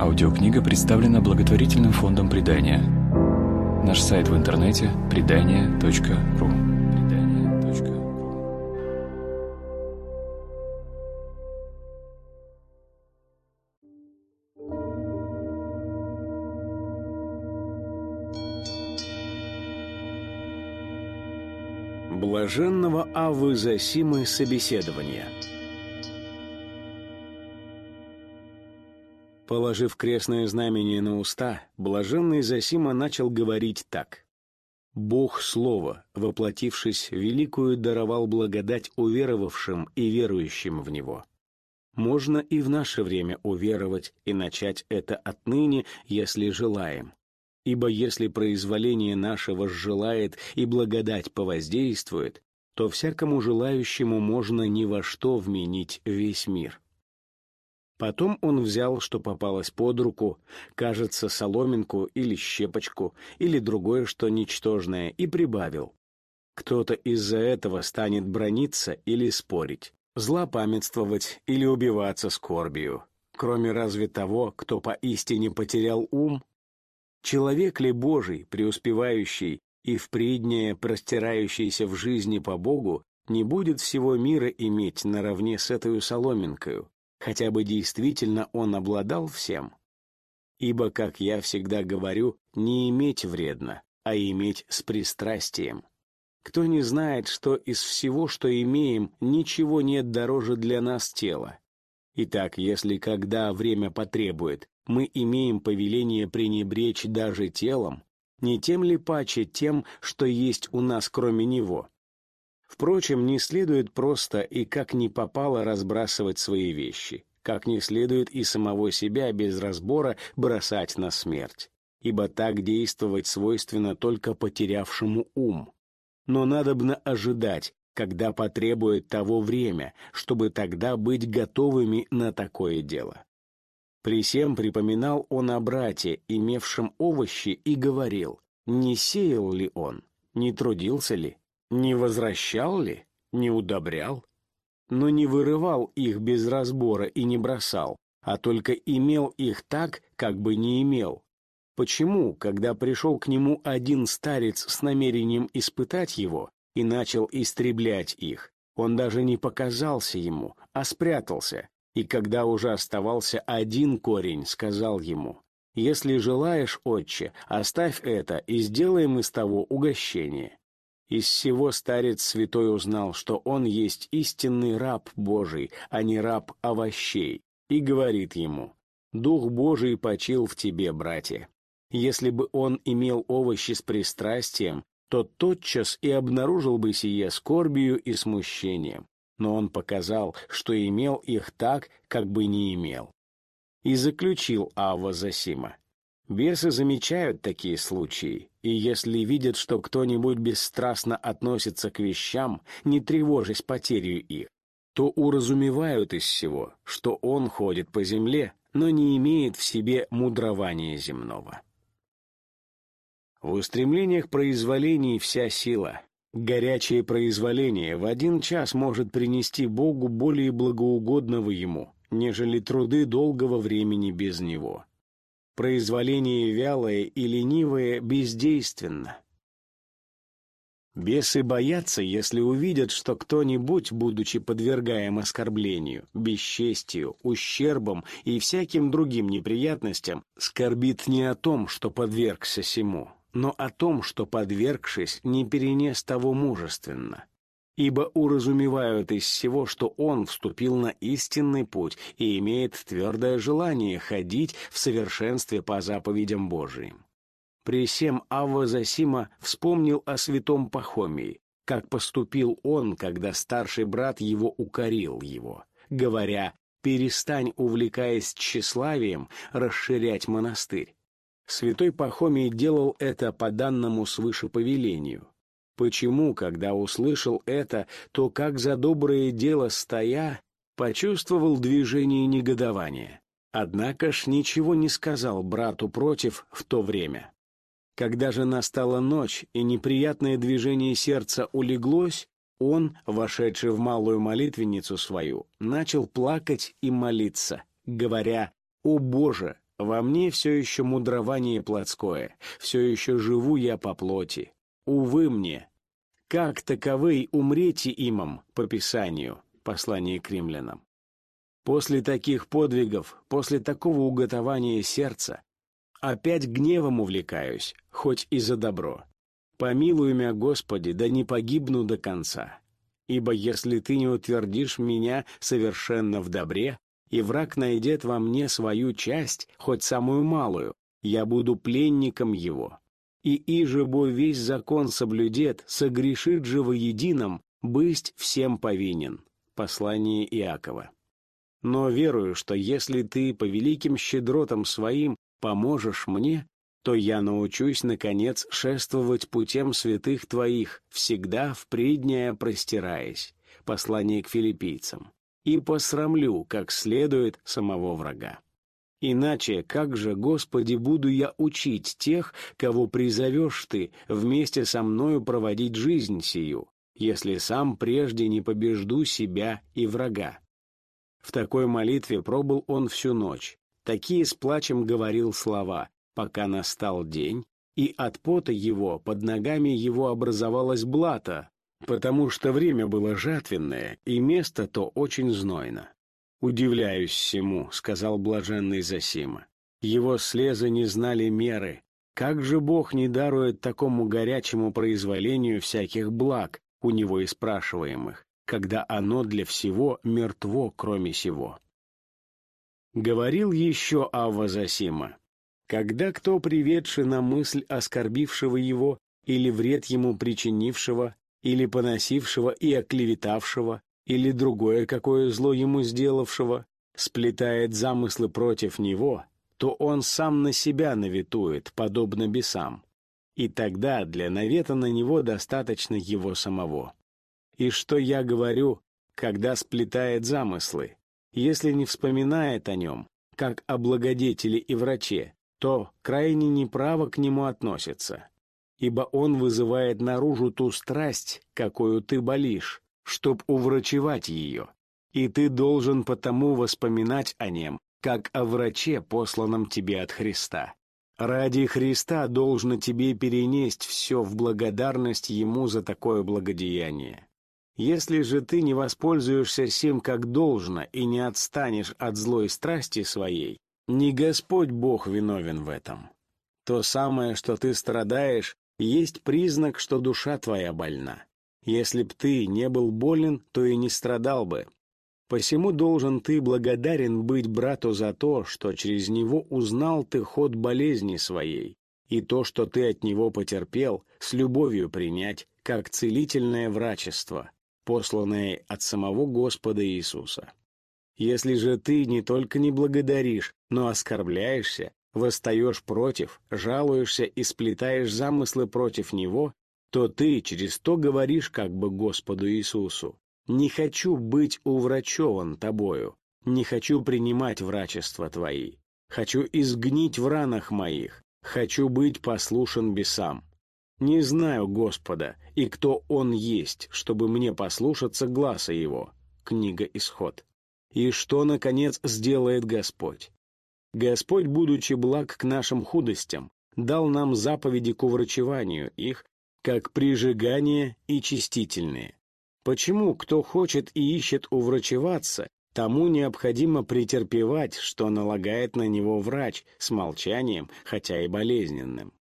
Аудиокнига представлена благотворительным фондом «Предания». Наш сайт в интернете – предания.ру. Блаженного Авы Засимы собеседования – Положив крестное знамение на уста, блаженный Зосима начал говорить так. «Бог Слово, воплотившись, великую даровал благодать уверовавшим и верующим в Него. Можно и в наше время уверовать и начать это отныне, если желаем. Ибо если произволение нашего желает и благодать повоздействует, то всякому желающему можно ни во что вменить весь мир». Потом он взял, что попалось под руку, кажется, соломинку или щепочку, или другое что ничтожное, и прибавил. Кто-то из-за этого станет брониться или спорить, злопамятствовать или убиваться скорбью, кроме разве того, кто поистине потерял ум? Человек ли Божий, преуспевающий и впреднее простирающийся в жизни по Богу, не будет всего мира иметь наравне с этой соломинкою, хотя бы действительно он обладал всем. Ибо, как я всегда говорю, не иметь вредно, а иметь с пристрастием. Кто не знает, что из всего, что имеем, ничего нет дороже для нас тела. Итак, если когда время потребует, мы имеем повеление пренебречь даже телом, не тем ли паче тем, что есть у нас кроме него? Впрочем, не следует просто и как ни попало разбрасывать свои вещи, как не следует и самого себя без разбора бросать на смерть, ибо так действовать свойственно только потерявшему ум. Но надобно ожидать, когда потребует того время, чтобы тогда быть готовыми на такое дело. При всем припоминал он о брате, имевшем овощи, и говорил, не сеял ли он, не трудился ли, не возвращал ли? Не удобрял? Но не вырывал их без разбора и не бросал, а только имел их так, как бы не имел. Почему, когда пришел к нему один старец с намерением испытать его и начал истреблять их, он даже не показался ему, а спрятался, и когда уже оставался один корень, сказал ему, «Если желаешь, отче, оставь это и сделаем из того угощение». Из всего старец святой узнал, что он есть истинный раб Божий, а не раб овощей, и говорит ему, «Дух Божий почил в тебе, братья». Если бы он имел овощи с пристрастием, то тотчас и обнаружил бы сие скорбию и смущением, но он показал, что имел их так, как бы не имел. И заключил Ава Засима. Бесы замечают такие случаи, и если видят, что кто-нибудь бесстрастно относится к вещам, не тревожась потерю их, то уразумевают из всего, что он ходит по земле, но не имеет в себе мудрования земного. В устремлениях произволений вся сила. Горячее произволение в один час может принести Богу более благоугодного ему, нежели труды долгого времени без него произволение вялое и ленивое бездейственно. Бесы боятся, если увидят, что кто-нибудь, будучи подвергаем оскорблению, бесчестию, ущербам и всяким другим неприятностям, скорбит не о том, что подвергся сему, но о том, что, подвергшись, не перенес того мужественно ибо уразумевают из всего, что он вступил на истинный путь и имеет твердое желание ходить в совершенстве по заповедям Божиим. При всем Авва Засима вспомнил о святом Пахомии, как поступил он, когда старший брат его укорил его, говоря «перестань, увлекаясь тщеславием, расширять монастырь». Святой Пахомий делал это по данному свыше повелению, Почему, когда услышал это, то как за доброе дело стоя, почувствовал движение негодования. Однако ж ничего не сказал брату против в то время. Когда же настала ночь и неприятное движение сердца улеглось, он, вошедший в малую молитвенницу свою, начал плакать и молиться, говоря «О Боже, Во мне все еще мудрование плотское, все еще живу я по плоти. Увы мне, как таковый умрете имам по Писанию, послание к римлянам. После таких подвигов, после такого уготования сердца, опять гневом увлекаюсь, хоть и за добро. Помилуй меня, Господи, да не погибну до конца. Ибо если ты не утвердишь меня совершенно в добре, и враг найдет во мне свою часть, хоть самую малую, я буду пленником его. И иже бо весь закон соблюдет, согрешит же воедином, бысть всем повинен. Послание Иакова. Но верую, что если ты по великим щедротам своим поможешь мне, то я научусь, наконец, шествовать путем святых твоих, всегда впредняя простираясь. Послание к филиппийцам и посрамлю, как следует, самого врага. Иначе как же, Господи, буду я учить тех, кого призовешь Ты, вместе со мною проводить жизнь сию, если сам прежде не побежду себя и врага? В такой молитве пробыл он всю ночь. Такие с плачем говорил слова, пока настал день, и от пота его под ногами его образовалась блата, потому что время было жатвенное, и место то очень знойно. «Удивляюсь всему», — сказал блаженный Засима. «Его слезы не знали меры. Как же Бог не дарует такому горячему произволению всяких благ у него и спрашиваемых, когда оно для всего мертво, кроме сего?» Говорил еще Авва Засима. «Когда кто, приведший на мысль оскорбившего его или вред ему причинившего, или поносившего и оклеветавшего, или другое какое зло ему сделавшего, сплетает замыслы против него, то он сам на себя наветует, подобно бесам. И тогда для навета на него достаточно его самого. И что я говорю, когда сплетает замыслы? Если не вспоминает о нем, как о благодетеле и враче, то крайне неправо к нему относится ибо он вызывает наружу ту страсть, какую ты болишь, чтоб уврачевать ее. И ты должен потому воспоминать о нем, как о враче, посланном тебе от Христа. Ради Христа должно тебе перенесть все в благодарность Ему за такое благодеяние. Если же ты не воспользуешься сим как должно и не отстанешь от злой страсти своей, не Господь Бог виновен в этом. То самое, что ты страдаешь, есть признак, что душа твоя больна. Если б ты не был болен, то и не страдал бы. Посему должен ты благодарен быть брату за то, что через него узнал ты ход болезни своей, и то, что ты от него потерпел, с любовью принять, как целительное врачество, посланное от самого Господа Иисуса. Если же ты не только не благодаришь, но оскорбляешься, восстаешь против, жалуешься и сплетаешь замыслы против Него, то ты через то говоришь как бы Господу Иисусу, «Не хочу быть уврачеван тобою, не хочу принимать врачества твои, хочу изгнить в ранах моих, хочу быть послушен бесам. Не знаю Господа, и кто Он есть, чтобы мне послушаться гласа Его». Книга Исход. И что, наконец, сделает Господь? Господь, будучи благ к нашим худостям, дал нам заповеди к уврачеванию их, как прижигание и чистительные. Почему кто хочет и ищет уврачеваться, тому необходимо претерпевать, что налагает на него врач с молчанием, хотя и болезненным?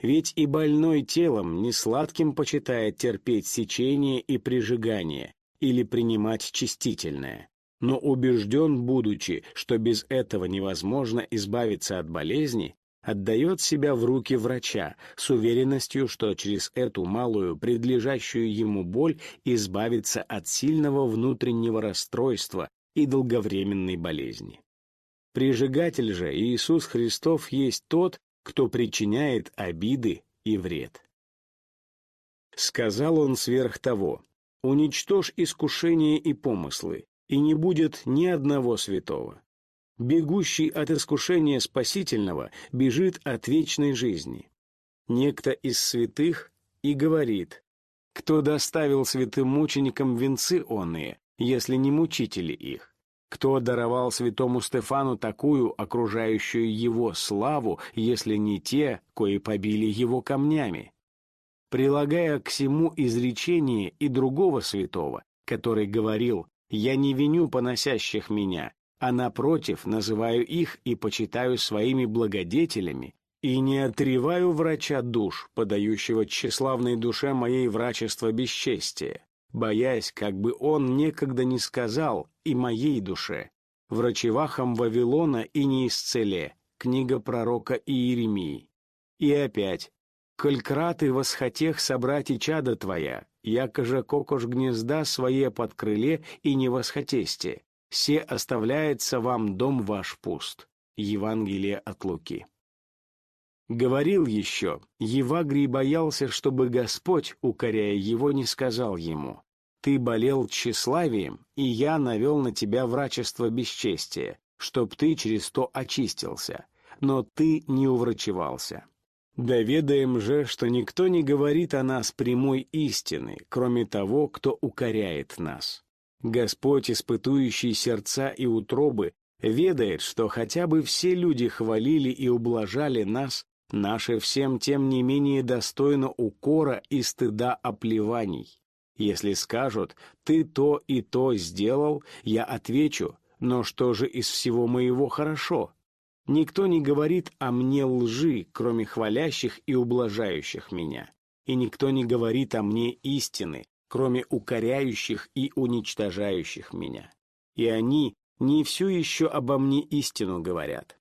Ведь и больной телом не сладким почитает терпеть сечение и прижигание или принимать чистительное но убежден, будучи, что без этого невозможно избавиться от болезни, отдает себя в руки врача с уверенностью, что через эту малую, предлежащую ему боль избавится от сильного внутреннего расстройства и долговременной болезни. Прижигатель же Иисус Христов есть тот, кто причиняет обиды и вред. Сказал он сверх того, «Уничтожь искушения и помыслы, и не будет ни одного святого. Бегущий от искушения спасительного бежит от вечной жизни. Некто из святых и говорит, кто доставил святым мученикам венцы онные, если не мучители их? Кто даровал святому Стефану такую окружающую его славу, если не те, кои побили его камнями? Прилагая к всему изречение и другого святого, который говорил «Я не виню поносящих меня, а напротив называю их и почитаю своими благодетелями, и не отреваю врача душ, подающего тщеславной душе моей врачество бесчестия, боясь, как бы он некогда не сказал и моей душе, врачевахам Вавилона и не исцеле, книга пророка Иеремии. И опять, «Коль краты восхотех собрать и чада твоя, якоже кокош гнезда свое под крыле и не восхотесте, се оставляется вам дом ваш пуст». Евангелие от Луки. Говорил еще, Евагрий боялся, чтобы Господь, укоряя его, не сказал ему, «Ты болел тщеславием, и я навел на тебя врачество бесчестия, чтоб ты через то очистился, но ты не уврачевался». Да ведаем же, что никто не говорит о нас прямой истины, кроме того, кто укоряет нас. Господь, испытующий сердца и утробы, ведает, что хотя бы все люди хвалили и ублажали нас, Наше всем тем не менее достойно укора и стыда оплеваний. Если скажут «ты то и то сделал», я отвечу «но что же из всего моего хорошо?» Никто не говорит о мне лжи, кроме хвалящих и ублажающих меня. И никто не говорит о мне истины, кроме укоряющих и уничтожающих меня. И они не всю еще обо мне истину говорят.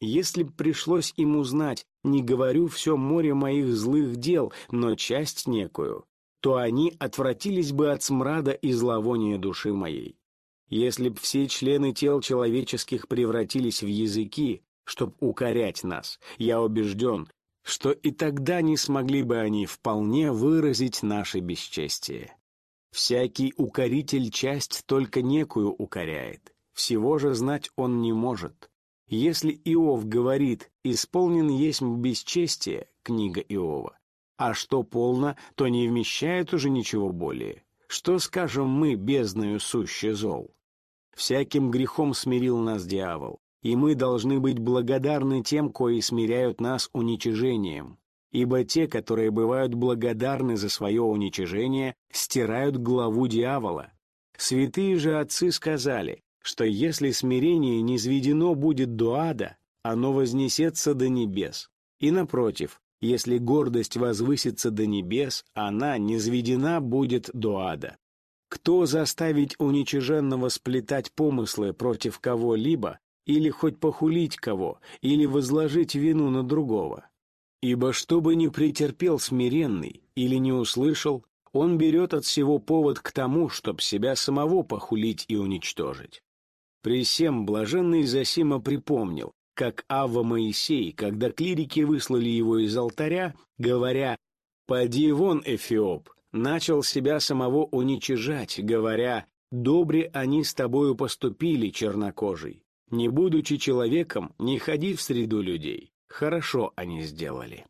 Если б пришлось им узнать, не говорю все море моих злых дел, но часть некую, то они отвратились бы от смрада и зловония души моей. Если б все члены тел человеческих превратились в языки, чтоб укорять нас, я убежден, что и тогда не смогли бы они вполне выразить наше бесчестие. Всякий укоритель часть только некую укоряет, всего же знать он не может. Если Иов говорит «исполнен есть бесчестие» книга Иова, а что полно, то не вмещает уже ничего более. Что скажем мы, бездною суще зол? Всяким грехом смирил нас дьявол, и мы должны быть благодарны тем, кои смиряют нас уничижением. Ибо те, которые бывают благодарны за свое уничижение, стирают главу дьявола. Святые же отцы сказали, что если смирение низведено будет до ада, оно вознесется до небес. И напротив, если гордость возвысится до небес, она низведена будет до ада. Кто заставить уничиженного сплетать помыслы против кого-либо, или хоть похулить кого, или возложить вину на другого? Ибо что бы ни претерпел смиренный или не услышал, он берет от всего повод к тому, чтоб себя самого похулить и уничтожить. При всем блаженный Зосима припомнил, как Авва Моисей, когда клирики выслали его из алтаря, говоря «Поди вон, Эфиоп», начал себя самого уничижать, говоря «Добре они с тобою поступили, чернокожий. Не будучи человеком, не ходи в среду людей. Хорошо они сделали».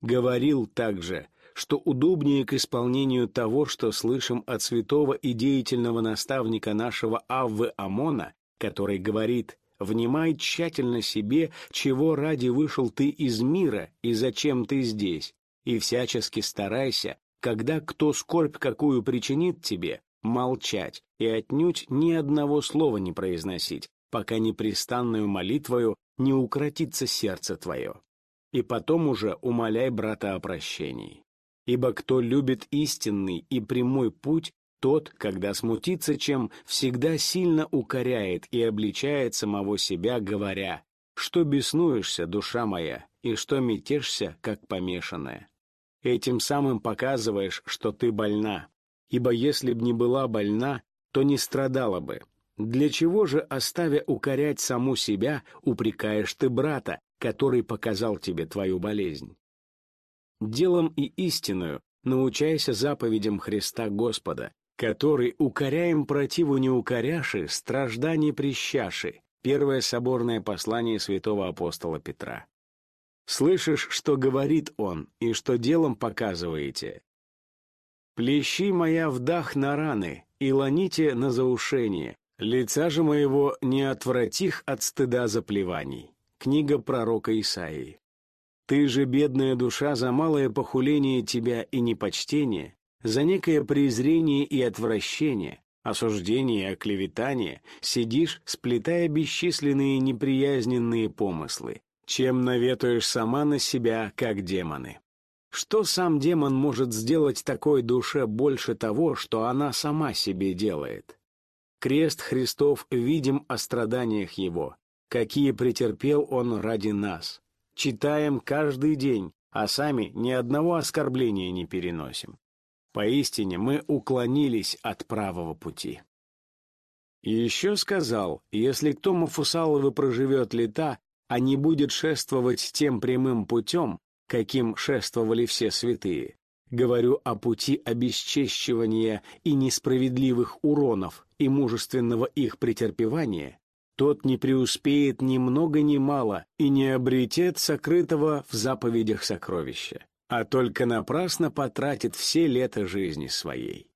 Говорил также что удобнее к исполнению того, что слышим от святого и деятельного наставника нашего Аввы Амона, который говорит «Внимай тщательно себе, чего ради вышел ты из мира и зачем ты здесь, и всячески старайся, когда кто скорбь какую причинит тебе, молчать и отнюдь ни одного слова не произносить, пока непрестанную молитвою не укротится сердце твое. И потом уже умоляй брата о прощении. Ибо кто любит истинный и прямой путь, тот, когда смутится чем, всегда сильно укоряет и обличает самого себя, говоря, что беснуешься, душа моя, и что метешься, как помешанная. Этим самым показываешь, что ты больна, ибо если б не была больна, то не страдала бы. Для чего же, оставя укорять саму себя, упрекаешь ты брата, который показал тебе твою болезнь? делом и истинную научайся заповедям Христа Господа, который укоряем противу не укоряши, страждание прищаши. Первое соборное послание святого апостола Петра. Слышишь, что говорит он, и что делом показываете? Плещи моя вдах на раны, и лоните на заушение, Лица же моего не отвратих от стыда заплеваний. Книга пророка Исаии. Ты же, бедная душа, за малое похуление тебя и непочтение, за некое презрение и отвращение, осуждение и оклеветание, сидишь, сплетая бесчисленные неприязненные помыслы, чем наветуешь сама на себя, как демоны. Что сам демон может сделать такой душе больше того, что она сама себе делает? Крест Христов видим о страданиях Его, какие претерпел Он ради нас. Читаем каждый день, а сами ни одного оскорбления не переносим. Поистине мы уклонились от правого пути. И еще сказал, если кто Мафусаловы проживет лета, а не будет шествовать тем прямым путем, каким шествовали все святые, говорю о пути обесчещивания и несправедливых уронов и мужественного их претерпевания, тот не преуспеет ни много ни мало и не обретет сокрытого в заповедях сокровища а только напрасно потратит все лето жизни своей.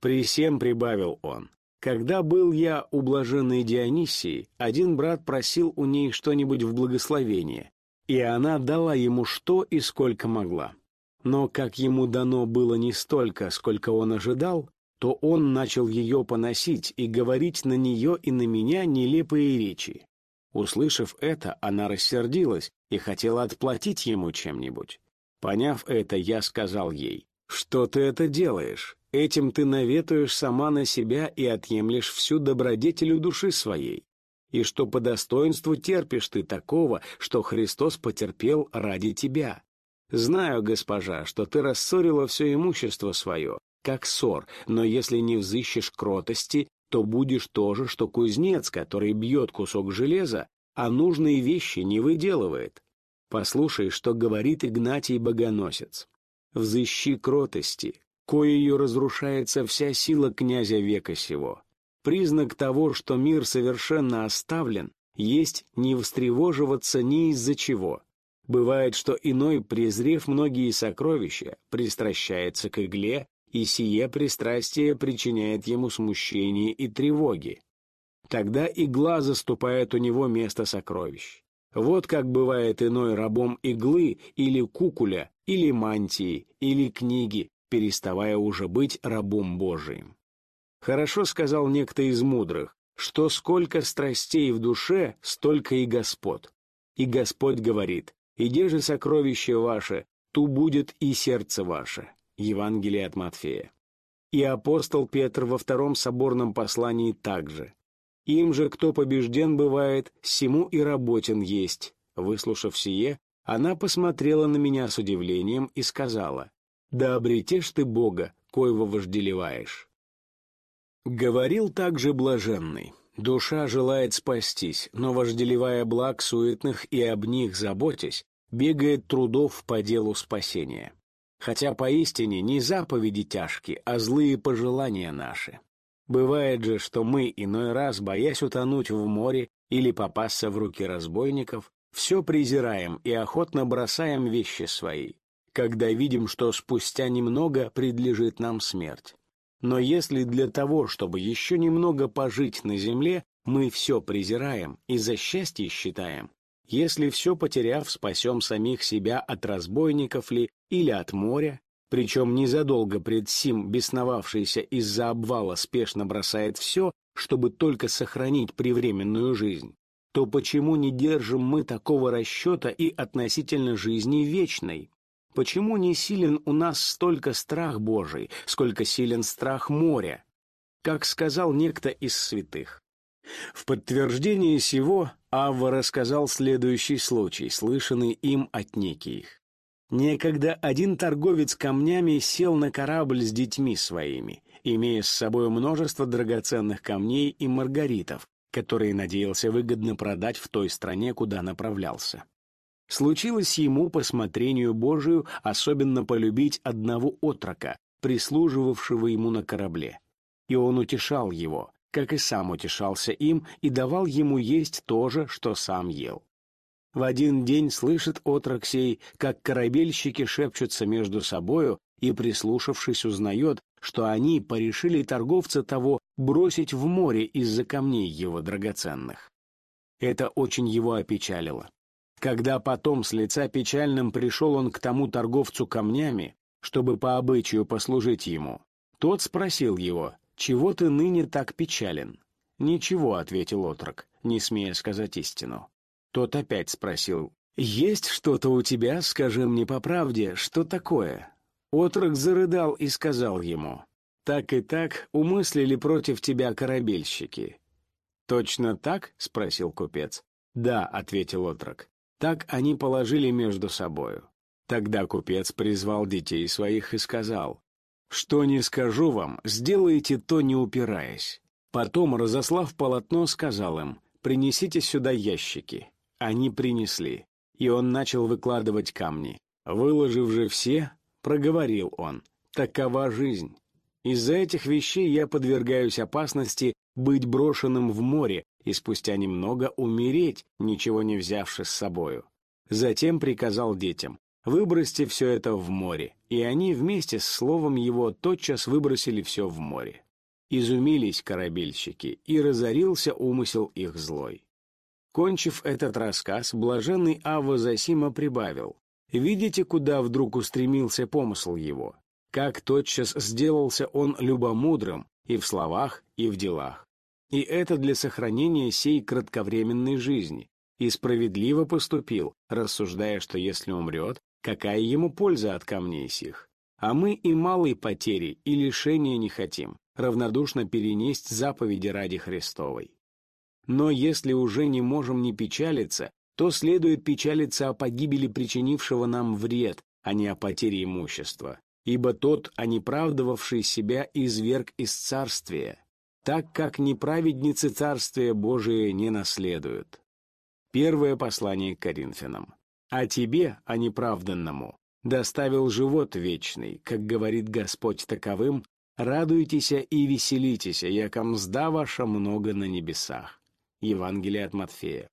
При всем прибавил он, когда был я у блаженной Дионисии, один брат просил у ней что-нибудь в благословение, и она дала ему что и сколько могла. Но как ему дано было не столько, сколько он ожидал, то он начал ее поносить и говорить на нее и на меня нелепые речи. Услышав это, она рассердилась и хотела отплатить ему чем-нибудь. Поняв это, я сказал ей, «Что ты это делаешь? Этим ты наветуешь сама на себя и отъемлешь всю добродетелю души своей. И что по достоинству терпишь ты такого, что Христос потерпел ради тебя. Знаю, госпожа, что ты рассорила все имущество свое, как ссор, но если не взыщешь кротости, то будешь то же, что кузнец, который бьет кусок железа, а нужные вещи не выделывает. Послушай, что говорит Игнатий Богоносец. «Взыщи кротости, коею разрушается вся сила князя века сего. Признак того, что мир совершенно оставлен, есть не встревоживаться ни из-за чего. Бывает, что иной, презрев многие сокровища, пристращается к игле, и сие пристрастие причиняет ему смущение и тревоги. Тогда игла заступает у него место сокровищ. Вот как бывает иной рабом иглы или кукуля, или мантии, или книги, переставая уже быть рабом Божиим. Хорошо сказал некто из мудрых, что сколько страстей в душе, столько и Господ. И Господь говорит, «Иде же сокровище ваше, ту будет и сердце ваше». Евангелие от Матфея. И апостол Петр во втором соборном послании также. Им же, кто побежден бывает, всему и работен есть. Выслушав сие, она посмотрела на меня с удивлением и сказала, «Да обретешь ты Бога, коего вожделеваешь». Говорил также блаженный, «Душа желает спастись, но, вожделевая благ суетных и об них заботясь, бегает трудов по делу спасения. Хотя поистине не заповеди тяжкие, а злые пожелания наши. Бывает же, что мы иной раз, боясь утонуть в море или попасться в руки разбойников, все презираем и охотно бросаем вещи свои, когда видим, что спустя немного предлежит нам смерть. Но если для того, чтобы еще немного пожить на земле, мы все презираем и за счастье считаем, если все потеряв, спасем самих себя от разбойников ли или от моря, причем незадолго пред сим бесновавшийся из-за обвала спешно бросает все, чтобы только сохранить привременную жизнь, то почему не держим мы такого расчета и относительно жизни вечной? Почему не силен у нас столько страх Божий, сколько силен страх моря? Как сказал некто из святых. В подтверждение сего Авва рассказал следующий случай, слышанный им от неких. Некогда один торговец камнями сел на корабль с детьми своими, имея с собой множество драгоценных камней и маргаритов, которые надеялся выгодно продать в той стране, куда направлялся. Случилось ему по смотрению Божию особенно полюбить одного отрока, прислуживавшего ему на корабле. И он утешал его, как и сам утешался им, и давал ему есть то же, что сам ел. В один день слышит отрок сей, как корабельщики шепчутся между собою и, прислушавшись, узнает, что они порешили торговца того бросить в море из-за камней его драгоценных. Это очень его опечалило. Когда потом с лица печальным пришел он к тому торговцу камнями, чтобы по обычаю послужить ему, тот спросил его, «Чего ты ныне так печален?» «Ничего», — ответил отрок, не смея сказать истину. Тот опять спросил, «Есть что-то у тебя, скажи мне по правде, что такое?» Отрок зарыдал и сказал ему, «Так и так умыслили против тебя корабельщики». «Точно так?» — спросил купец. «Да», — ответил отрок. «Так они положили между собою». Тогда купец призвал детей своих и сказал, «Что не скажу вам, сделайте то, не упираясь». Потом, разослав полотно, сказал им, «Принесите сюда ящики». Они принесли, и он начал выкладывать камни. Выложив же все, проговорил он, «Такова жизнь. Из-за этих вещей я подвергаюсь опасности быть брошенным в море и спустя немного умереть, ничего не взявши с собою». Затем приказал детям, «Выбросьте все это в море», и они вместе с словом его тотчас выбросили все в море. Изумились корабельщики, и разорился умысел их злой. Кончив этот рассказ, блаженный Авва Засима прибавил, «Видите, куда вдруг устремился помысл его? Как тотчас сделался он любомудрым и в словах, и в делах. И это для сохранения сей кратковременной жизни. И справедливо поступил, рассуждая, что если умрет, какая ему польза от камней сих? А мы и малой потери, и лишения не хотим, равнодушно перенесть заповеди ради Христовой. Но если уже не можем не печалиться, то следует печалиться о погибели причинившего нам вред, а не о потере имущества. Ибо тот, оправдывавший себя, изверг из царствия, так как неправедницы царствия Божие не наследуют. Первое послание к Коринфянам. «А тебе, а неправданному, доставил живот вечный, как говорит Господь таковым, радуйтесь и веселитесь, яко мзда ваша много на небесах». Евангелие от Матфея.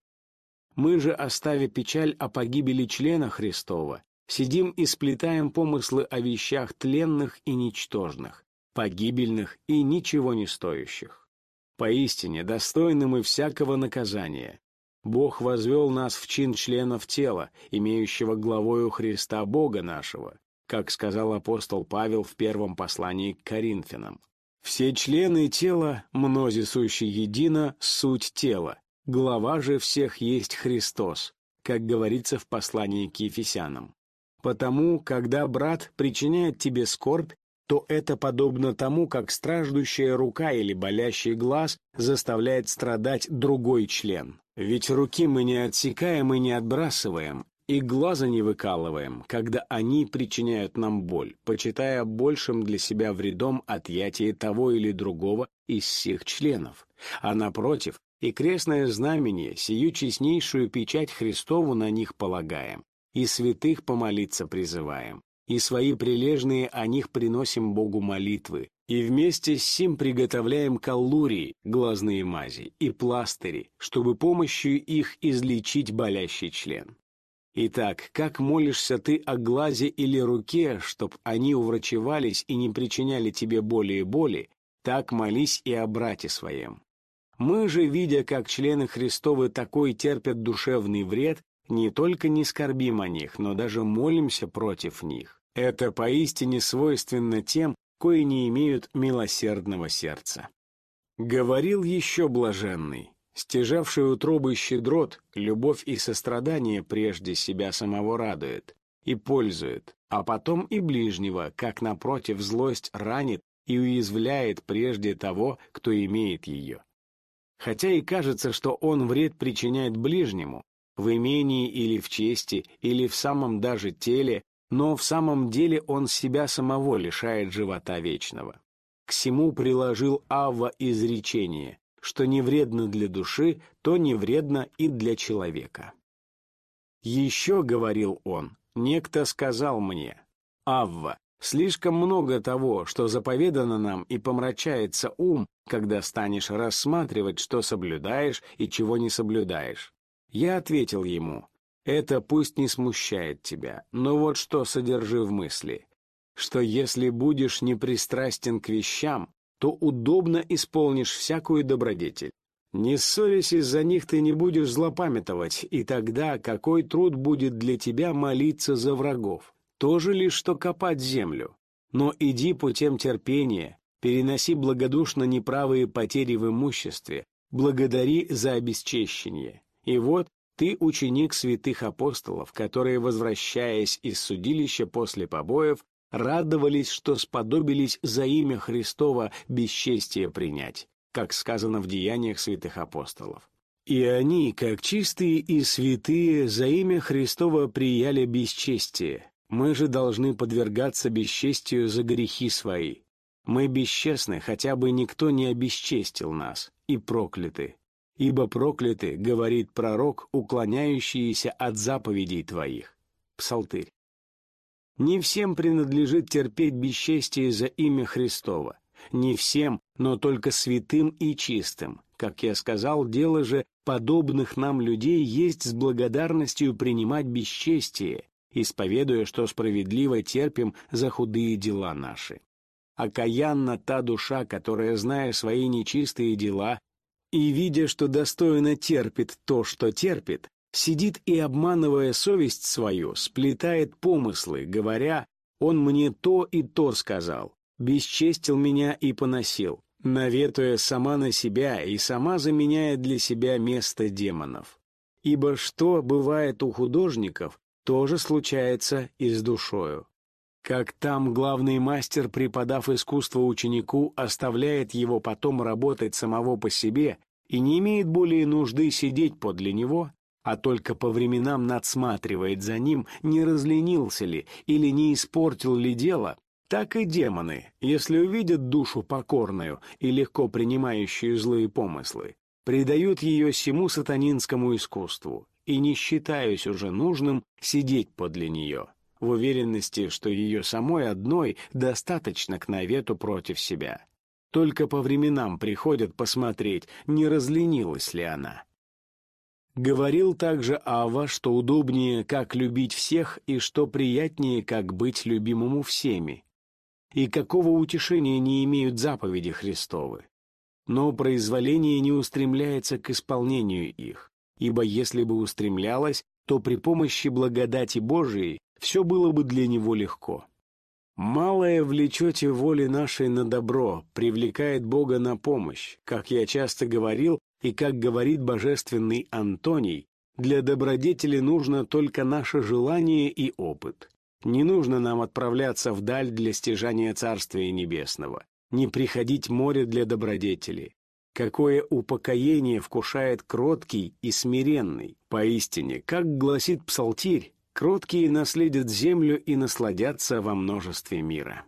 Мы же, оставя печаль о погибели члена Христова, сидим и сплетаем помыслы о вещах тленных и ничтожных, погибельных и ничего не стоящих. Поистине, достойны мы всякого наказания, Бог возвел нас в чин членов тела, имеющего главою Христа Бога нашего, как сказал апостол Павел в первом послании к Коринфянам. Все члены тела, мнози сущи едино, суть тела, глава же всех есть Христос, как говорится в послании к Ефесянам. Потому, когда брат причиняет тебе скорбь, то это подобно тому, как страждущая рука или болящий глаз заставляет страдать другой член. Ведь руки мы не отсекаем и не отбрасываем, и глаза не выкалываем, когда они причиняют нам боль, почитая большим для себя вредом отъятие того или другого из всех членов. А напротив, и крестное знамение, сию честнейшую печать Христову на них полагаем, и святых помолиться призываем, и свои прилежные о них приносим Богу молитвы, и вместе с сим приготовляем каллурии, глазные мази, и пластыри, чтобы помощью их излечить болящий член. Итак, как молишься ты о глазе или руке, чтоб они уврачевались и не причиняли тебе боли и боли, так молись и о брате своем. Мы же, видя, как члены Христовы такой терпят душевный вред, не только не скорбим о них, но даже молимся против них. Это поистине свойственно тем, кои не имеют милосердного сердца. Говорил еще блаженный, стяжавший утробы щедрот, любовь и сострадание прежде себя самого радует и пользует, а потом и ближнего, как напротив злость ранит и уязвляет прежде того, кто имеет ее. Хотя и кажется, что он вред причиняет ближнему, в имении или в чести, или в самом даже теле, но в самом деле он себя самого лишает живота вечного. К всему приложил Авва изречение, что не вредно для души, то не вредно и для человека. Еще, говорил он, некто сказал мне, Авва, слишком много того, что заповедано нам и помрачается ум, когда станешь рассматривать, что соблюдаешь и чего не соблюдаешь. Я ответил ему, это пусть не смущает тебя, но вот что содержи в мысли. что если будешь непристрастен к вещам, то удобно исполнишь всякую добродетель. Не ссорясь из-за них, ты не будешь злопамятовать, и тогда какой труд будет для тебя молиться за врагов? Тоже ли, что копать землю? Но иди путем терпения, переноси благодушно неправые потери в имуществе, благодари за обесчещение. И вот ты ученик святых апостолов, которые, возвращаясь из судилища после побоев, радовались, что сподобились за имя Христова бесчестие принять, как сказано в деяниях святых апостолов. И они, как чистые и святые, за имя Христова прияли бесчестие. Мы же должны подвергаться бесчестию за грехи свои. Мы бесчестны, хотя бы никто не обесчестил нас, и прокляты. Ибо прокляты, говорит пророк, уклоняющийся от заповедей твоих. Псалтырь. Не всем принадлежит терпеть бесчестие за имя Христова. Не всем, но только святым и чистым. Как я сказал, дело же подобных нам людей есть с благодарностью принимать бесчестие, исповедуя, что справедливо терпим за худые дела наши. Окаянна та душа, которая, зная свои нечистые дела, и, видя, что достойно терпит то, что терпит, сидит и, обманывая совесть свою, сплетает помыслы, говоря, «Он мне то и то сказал, бесчестил меня и поносил», наветуя сама на себя и сама заменяя для себя место демонов. Ибо что бывает у художников, тоже случается и с душою. Как там главный мастер, преподав искусство ученику, оставляет его потом работать самого по себе и не имеет более нужды сидеть подле него, а только по временам надсматривает за ним, не разленился ли или не испортил ли дело, так и демоны, если увидят душу покорную и легко принимающую злые помыслы, придают ее всему сатанинскому искусству, и не считаюсь уже нужным сидеть подле нее, в уверенности, что ее самой одной достаточно к навету против себя. Только по временам приходят посмотреть, не разленилась ли она. Говорил также Ава, что удобнее, как любить всех, и что приятнее, как быть любимому всеми. И какого утешения не имеют заповеди Христовы. Но произволение не устремляется к исполнению их, ибо если бы устремлялось, то при помощи благодати Божией все было бы для него легко. «Малое влечете воли нашей на добро, привлекает Бога на помощь, как я часто говорил, и, как говорит божественный Антоний, для добродетели нужно только наше желание и опыт. Не нужно нам отправляться вдаль для стяжания Царствия Небесного, не приходить море для добродетели. Какое упокоение вкушает кроткий и смиренный. Поистине, как гласит Псалтирь, кроткие наследят землю и насладятся во множестве мира.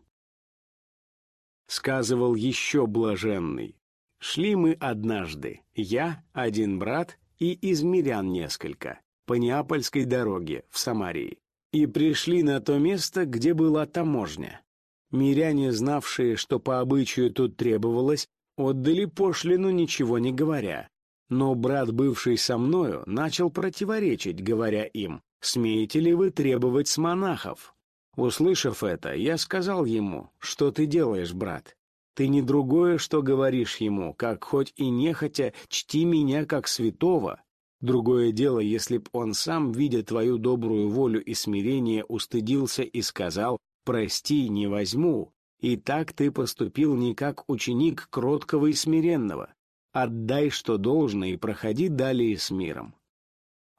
Сказывал еще блаженный, Шли мы однажды, я, один брат и из мирян несколько, по Неапольской дороге в Самарии, и пришли на то место, где была таможня. Миряне, знавшие, что по обычаю тут требовалось, отдали пошлину, ничего не говоря. Но брат, бывший со мною, начал противоречить, говоря им, «Смеете ли вы требовать с монахов?» Услышав это, я сказал ему, «Что ты делаешь, брат?» Ты не другое, что говоришь ему, как хоть и нехотя чти меня как святого. Другое дело, если б он сам, видя твою добрую волю и смирение, устыдился и сказал «прости, не возьму», и так ты поступил не как ученик кроткого и смиренного. Отдай, что должно, и проходи далее с миром.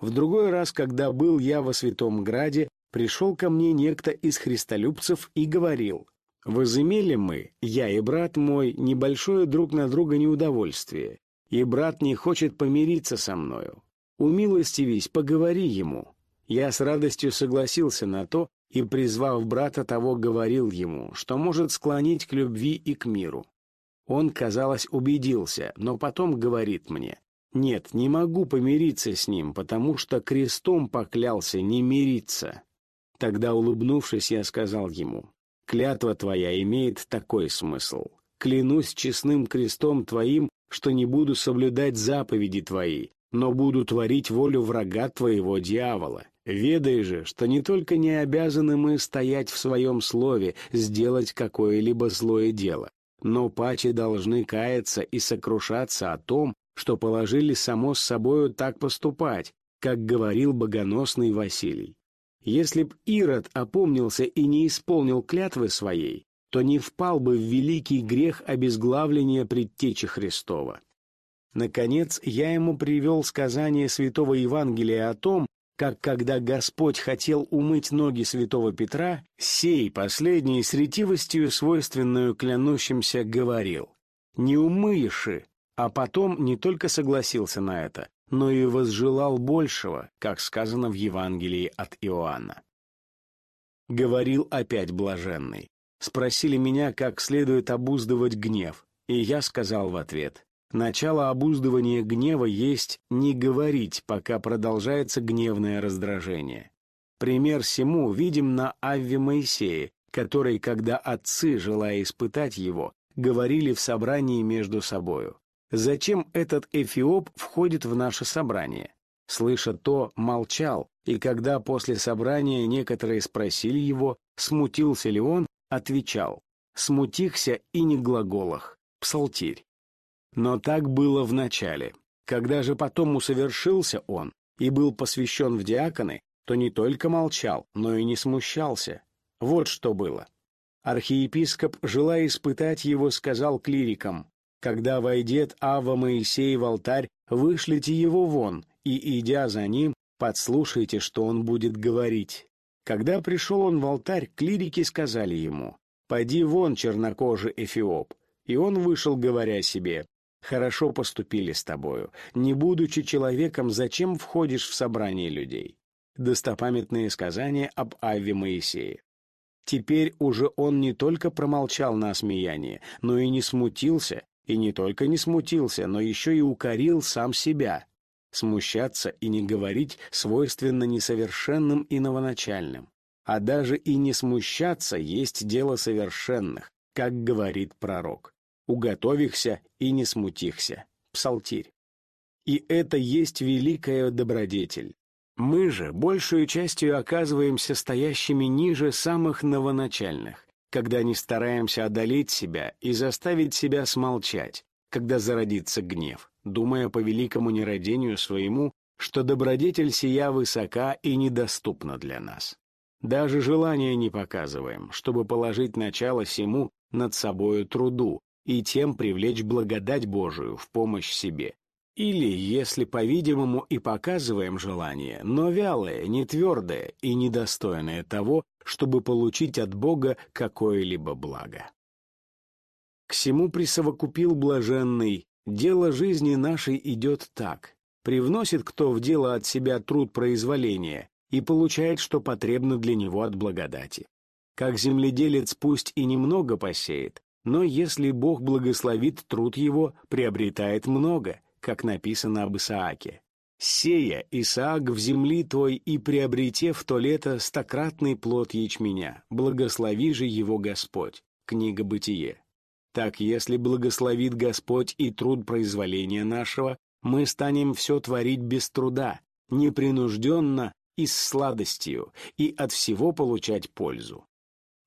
В другой раз, когда был я во Святом Граде, пришел ко мне некто из христолюбцев и говорил, Возымели мы, я и брат мой, небольшое друг на друга неудовольствие, и брат не хочет помириться со мною. Умилостивись, поговори ему. Я с радостью согласился на то и, призвав брата того, говорил ему, что может склонить к любви и к миру. Он, казалось, убедился, но потом говорит мне, «Нет, не могу помириться с ним, потому что крестом поклялся не мириться». Тогда, улыбнувшись, я сказал ему, Клятва твоя имеет такой смысл. Клянусь честным крестом твоим, что не буду соблюдать заповеди твои, но буду творить волю врага твоего дьявола, Ведай же, что не только не обязаны мы стоять в своем слове, сделать какое-либо злое дело, но паче должны каяться и сокрушаться о том, что положили само с собою так поступать, как говорил богоносный Василий. Если б Ирод опомнился и не исполнил клятвы своей, то не впал бы в великий грех обезглавления предтечи Христова. Наконец, я ему привел сказание святого Евангелия о том, как когда Господь хотел умыть ноги святого Петра, сей последний с ретивостью, свойственную клянущимся, говорил «Не умыешь, а потом не только согласился на это, но и возжелал большего, как сказано в Евангелии от Иоанна. Говорил опять блаженный. Спросили меня, как следует обуздывать гнев, и я сказал в ответ, Начало обуздывания гнева есть не говорить, пока продолжается гневное раздражение. Пример сему видим на Авве Моисее, который, когда отцы, желая испытать его, говорили в собрании между собою. Зачем этот эфиоп входит в наше собрание? Слыша то, молчал, и когда после собрания некоторые спросили его, смутился ли он, отвечал, смутихся и не глаголах, псалтирь. Но так было в начале. Когда же потом усовершился он и был посвящен в диаконы, то не только молчал, но и не смущался. Вот что было. Архиепископ, желая испытать его, сказал клирикам, «Когда войдет Ава Моисей в алтарь, вышлите его вон, и, идя за ним, подслушайте, что он будет говорить». Когда пришел он в алтарь, клирики сказали ему, «Пойди вон, чернокожий Эфиоп». И он вышел, говоря себе, Хорошо поступили с тобою. Не будучи человеком, зачем входишь в собрание людей? Достопамятные сказания об Аве Моисее. Теперь уже он не только промолчал на осмеяние, но и не смутился, и не только не смутился, но еще и укорил сам себя. Смущаться и не говорить свойственно несовершенным и новоначальным. А даже и не смущаться есть дело совершенных, как говорит пророк уготовихся и не смутихся. Псалтирь. И это есть великая добродетель. Мы же большую частью оказываемся стоящими ниже самых новоначальных, когда не стараемся одолеть себя и заставить себя смолчать, когда зародится гнев, думая по великому нерадению своему, что добродетель сия высока и недоступна для нас. Даже желания не показываем, чтобы положить начало сему над собою труду, и тем привлечь благодать Божию в помощь себе. Или, если, по-видимому, и показываем желание, но вялое, нетвердое и недостойное того, чтобы получить от Бога какое-либо благо. К всему присовокупил блаженный, дело жизни нашей идет так. Привносит кто в дело от себя труд произволения и получает, что потребно для него от благодати. Как земледелец пусть и немного посеет, но если Бог благословит труд его, приобретает много, как написано об Исааке. «Сея, Исаак, в земли твой и приобрете в то лето стократный плод ячменя, благослови же его Господь». Книга Бытие. Так, если благословит Господь и труд произволения нашего, мы станем все творить без труда, непринужденно и с сладостью, и от всего получать пользу.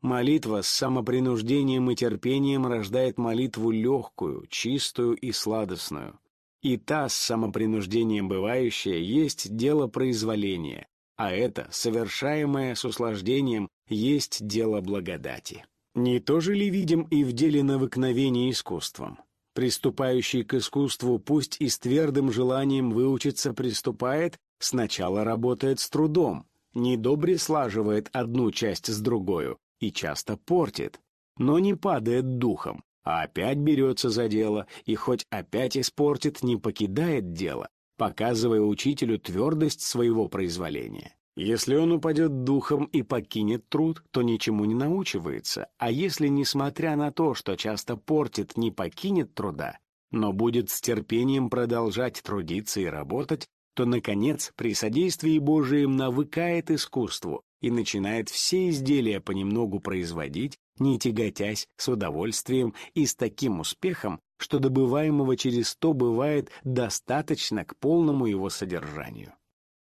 Молитва с самопринуждением и терпением рождает молитву легкую, чистую и сладостную. И та с самопринуждением бывающая есть дело произволения, а это, совершаемое с услаждением, есть дело благодати. Не то же ли видим и в деле навыкновения искусством? Приступающий к искусству пусть и с твердым желанием выучиться приступает, сначала работает с трудом, недобре слаживает одну часть с другою, и часто портит, но не падает духом, а опять берется за дело и хоть опять испортит, не покидает дело, показывая учителю твердость своего произволения. Если он упадет духом и покинет труд, то ничему не научивается, а если, несмотря на то, что часто портит, не покинет труда, но будет с терпением продолжать трудиться и работать, то, наконец, при содействии Божием навыкает искусству, и начинает все изделия понемногу производить, не тяготясь с удовольствием и с таким успехом, что добываемого через то бывает достаточно к полному его содержанию.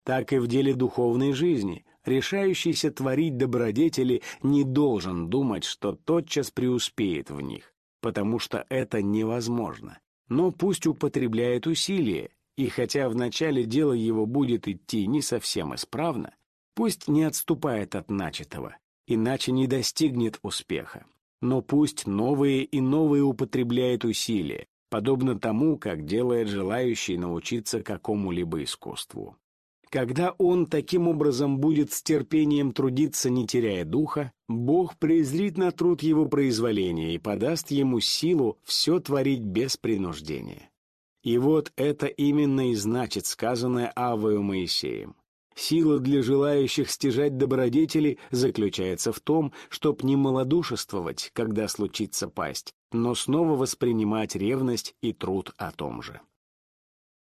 Так и в деле духовной жизни решающийся творить добродетели не должен думать, что тотчас преуспеет в них, потому что это невозможно. Но пусть употребляет усилия, и хотя в начале дело его будет идти не совсем исправно, пусть не отступает от начатого, иначе не достигнет успеха. Но пусть новые и новые употребляет усилия, подобно тому, как делает желающий научиться какому-либо искусству. Когда он таким образом будет с терпением трудиться, не теряя духа, Бог презрит на труд его произволения и подаст ему силу все творить без принуждения. И вот это именно и значит сказанное Авою Моисеем. Сила для желающих стяжать добродетели заключается в том, чтоб не малодушествовать, когда случится пасть, но снова воспринимать ревность и труд о том же.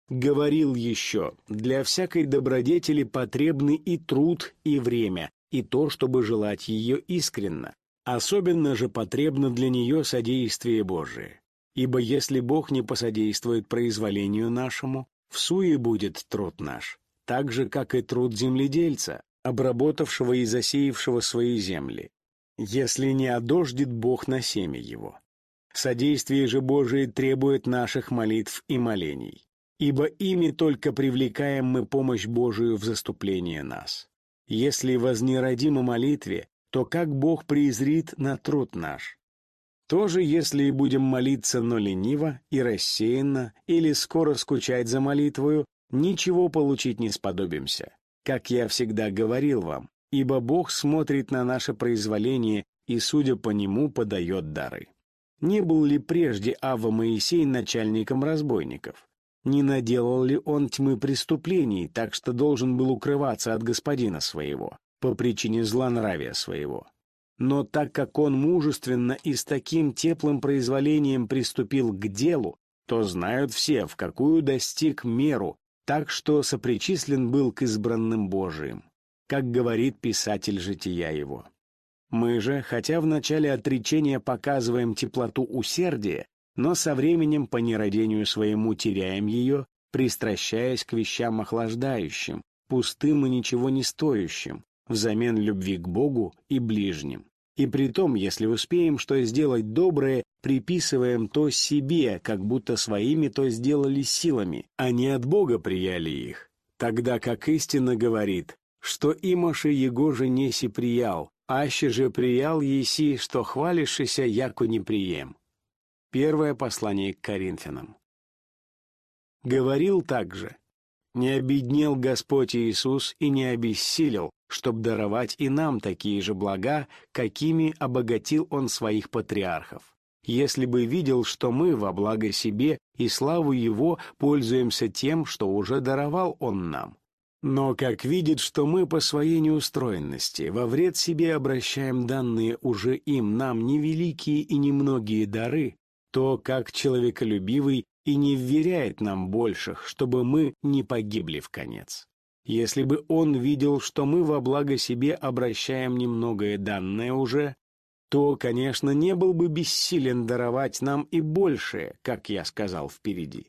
Говорил еще, для всякой добродетели потребны и труд, и время, и то, чтобы желать ее искренно. Особенно же потребно для нее содействие Божие. Ибо если Бог не посодействует произволению нашему, в суе будет труд наш, так же, как и труд земледельца, обработавшего и засеявшего свои земли, если не одождет Бог на семя его. Содействие же Божие требует наших молитв и молений ибо ими только привлекаем мы помощь Божию в заступление нас. Если вознеродим о молитве, то как Бог презрит на труд наш? Тоже, если и будем молиться, но лениво и рассеянно, или скоро скучать за молитвою, ничего получить не сподобимся. Как я всегда говорил вам, ибо Бог смотрит на наше произволение и, судя по нему, подает дары. Не был ли прежде Ава Моисей начальником разбойников? Не наделал ли он тьмы преступлений, так что должен был укрываться от господина своего, по причине злонравия своего? Но так как он мужественно и с таким теплым произволением приступил к делу, то знают все, в какую достиг меру, так что сопричислен был к избранным Божиим, как говорит писатель жития его. Мы же, хотя в начале отречения показываем теплоту усердия, но со временем по нерадению своему теряем ее, пристращаясь к вещам охлаждающим, пустым и ничего не стоящим, взамен любви к Богу и ближним. И при том, если успеем что сделать доброе, приписываем то себе, как будто своими то сделали силами, а не от Бога прияли их. Тогда как истина говорит, что имаше его же неси приял, аще же приял еси, что хвалишься, яко не прием. Первое послание к Коринфянам. Говорил также, «Не обеднел Господь Иисус и не обессилел, чтобы даровать и нам такие же блага, какими обогатил Он своих патриархов. Если бы видел, что мы во благо себе и славу Его пользуемся тем, что уже даровал Он нам. Но как видит, что мы по своей неустроенности во вред себе обращаем данные уже им нам невеликие и немногие дары, то, как человеколюбивый и не вверяет нам больших, чтобы мы не погибли в конец. Если бы он видел, что мы во благо себе обращаем немногое данное уже, то, конечно, не был бы бессилен даровать нам и большее, как я сказал впереди.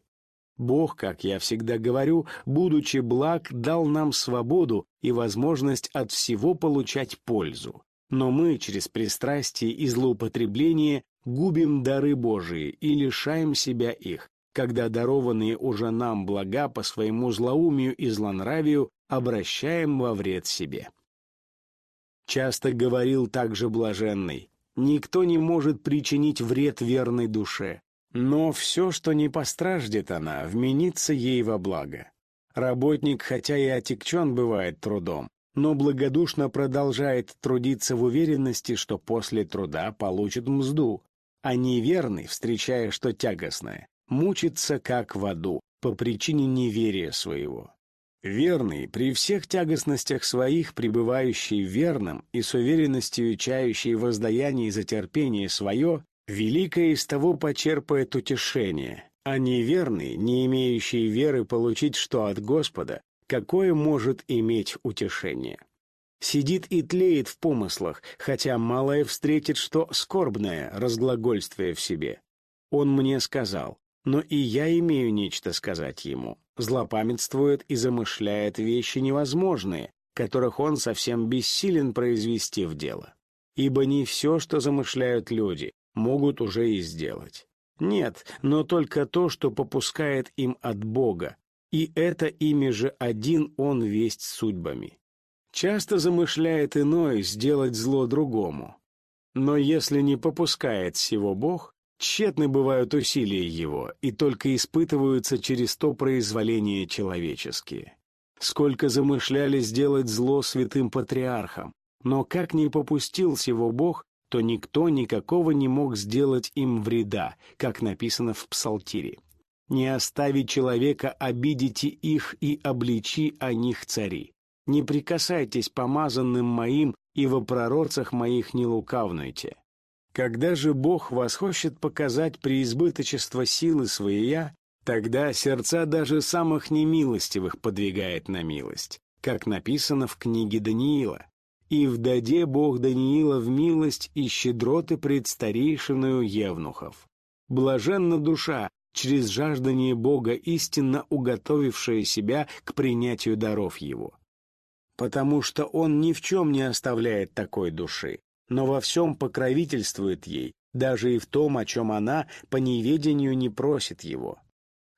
Бог, как я всегда говорю, будучи благ, дал нам свободу и возможность от всего получать пользу. Но мы через пристрастие и злоупотребление губим дары Божии и лишаем себя их, когда дарованные уже нам блага по своему злоумию и злонравию обращаем во вред себе. Часто говорил также блаженный, никто не может причинить вред верной душе, но все, что не постраждет она, вменится ей во благо. Работник, хотя и отягчен бывает трудом, но благодушно продолжает трудиться в уверенности, что после труда получит мзду, а неверный, встречая что тягостное, мучится как в аду по причине неверия своего. Верный, при всех тягостностях своих, пребывающий верным и с уверенностью чающий воздаяние за терпение свое, великое из того почерпает утешение, а неверный, не имеющий веры получить что от Господа, какое может иметь утешение. Сидит и тлеет в помыслах, хотя малое встретит что скорбное, разглагольствуя в себе. Он мне сказал, но и я имею нечто сказать ему. Злопамятствует и замышляет вещи невозможные, которых он совсем бессилен произвести в дело. Ибо не все, что замышляют люди, могут уже и сделать. Нет, но только то, что попускает им от Бога, и это ими же один он весть судьбами. Часто замышляет иной сделать зло другому. Но если не попускает всего Бог, тщетны бывают усилия его, и только испытываются через то произволение человеческие. Сколько замышляли сделать зло святым патриархам, но как не попустил сего Бог, то никто никакого не мог сделать им вреда, как написано в Псалтире. «Не остави человека, обидите их и обличи о них цари. Не прикасайтесь помазанным моим, и во пророрцах моих не лукавнуйте». Когда же Бог восхочет показать преизбыточество силы своей, тогда сердца даже самых немилостивых подвигает на милость, как написано в книге Даниила. «И вдаде Бог Даниила в милость и щедроты пред старейшиною евнухов. Блаженна душа, через жаждание Бога истинно уготовившая себя к принятию даров Его. Потому что Он ни в чем не оставляет такой души, но во всем покровительствует ей, даже и в том, о чем она по неведению не просит его.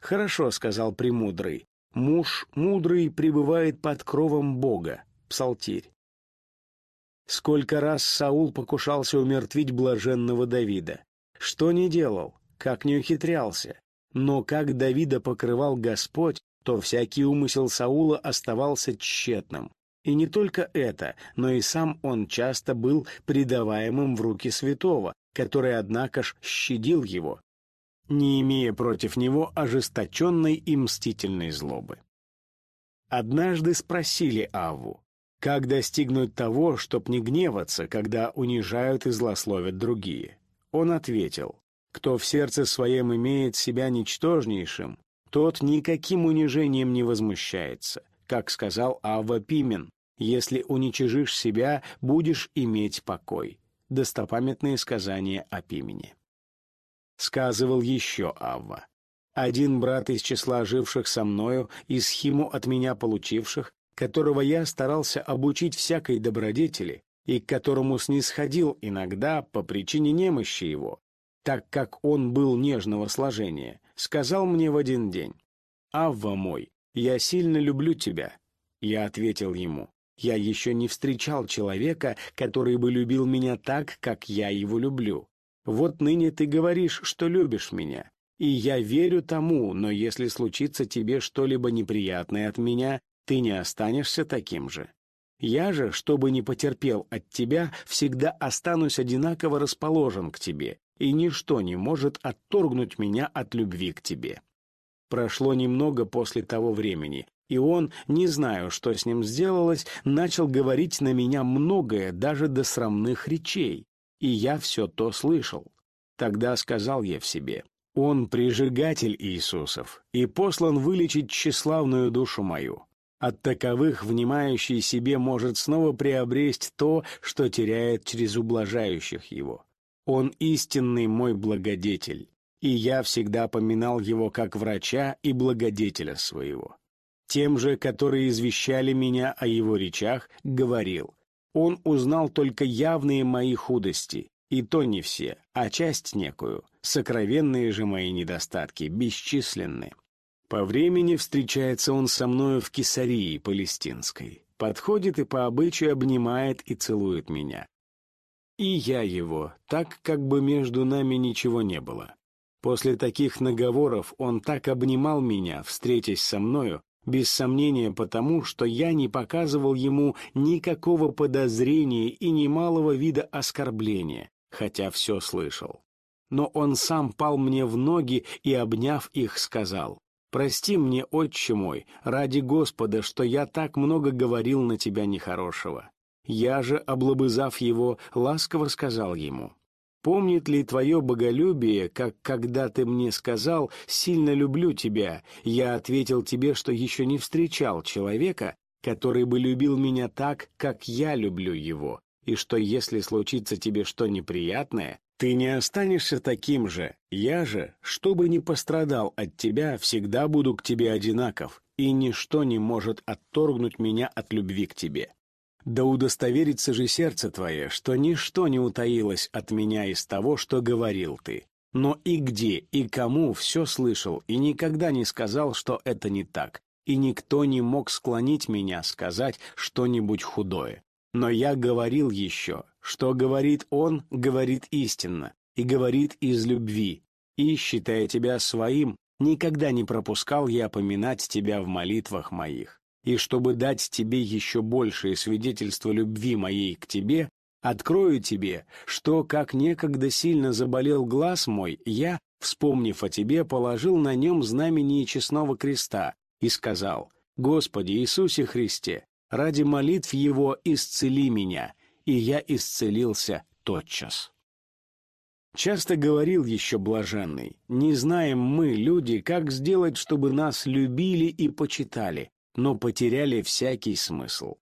«Хорошо», — сказал Премудрый, — «муж мудрый пребывает под кровом Бога». Псалтирь. Сколько раз Саул покушался умертвить блаженного Давида. Что не делал, как не ухитрялся. Но как Давида покрывал Господь, то всякий умысел Саула оставался тщетным. И не только это, но и сам он часто был предаваемым в руки святого, который, однако ж, щадил его, не имея против него ожесточенной и мстительной злобы. Однажды спросили Аву, как достигнуть того, чтоб не гневаться, когда унижают и злословят другие. Он ответил, кто в сердце своем имеет себя ничтожнейшим, тот никаким унижением не возмущается, как сказал Авва Пимен, если уничижишь себя, будешь иметь покой. Достопамятные сказания о Пимене. Сказывал еще Авва. Один брат из числа живших со мною, из химу от меня получивших, которого я старался обучить всякой добродетели, и к которому снисходил иногда по причине немощи его, так как он был нежного сложения, сказал мне в один день, «Авва мой, я сильно люблю тебя». Я ответил ему, я еще не встречал человека, который бы любил меня так, как я его люблю. Вот ныне ты говоришь, что любишь меня, и я верю тому, но если случится тебе что-либо неприятное от меня, ты не останешься таким же. Я же, чтобы не потерпел от тебя, всегда останусь одинаково расположен к тебе, и ничто не может отторгнуть меня от любви к тебе. Прошло немного после того времени, и он, не знаю, что с ним сделалось, начал говорить на меня многое, даже до срамных речей. И я все то слышал. Тогда сказал я в себе, «Он прижигатель Иисусов, и послан вылечить тщеславную душу мою. От таковых внимающий себе может снова приобресть то, что теряет через ублажающих его. Он истинный мой благодетель, и я всегда поминал его как врача и благодетеля своего. Тем же, которые извещали меня о его речах, говорил, он узнал только явные мои худости, и то не все, а часть некую, сокровенные же мои недостатки, бесчисленны. По времени встречается он со мною в Кесарии Палестинской, подходит и по обычаю обнимает и целует меня. И я его, так как бы между нами ничего не было. После таких наговоров он так обнимал меня, встретясь со мною, без сомнения потому, что я не показывал ему никакого подозрения и немалого вида оскорбления, хотя все слышал. Но он сам пал мне в ноги и, обняв их, сказал, «Прости мне, отче мой, ради Господа, что я так много говорил на тебя нехорошего». Я же, облобызав его, ласково сказал ему, Помнит ли твое боголюбие, как когда ты мне сказал «сильно люблю тебя», я ответил тебе, что еще не встречал человека, который бы любил меня так, как я люблю его, и что если случится тебе что неприятное, Ты не останешься таким же. Я же, чтобы не пострадал от тебя, всегда буду к тебе одинаков, и ничто не может отторгнуть меня от любви к тебе. Да удостоверится же сердце твое, что ничто не утаилось от меня из того, что говорил ты. Но и где, и кому все слышал, и никогда не сказал, что это не так, и никто не мог склонить меня сказать что-нибудь худое. Но я говорил еще, что говорит он, говорит истинно, и говорит из любви, и, считая тебя своим, никогда не пропускал я поминать тебя в молитвах моих. И чтобы дать тебе еще большее свидетельство любви моей к тебе, открою тебе, что, как некогда сильно заболел глаз мой, я, вспомнив о тебе, положил на нем знамение честного креста и сказал, «Господи Иисусе Христе, ради молитв Его исцели меня, и я исцелился тотчас. Часто говорил еще блаженный, не знаем мы, люди, как сделать, чтобы нас любили и почитали, но потеряли всякий смысл.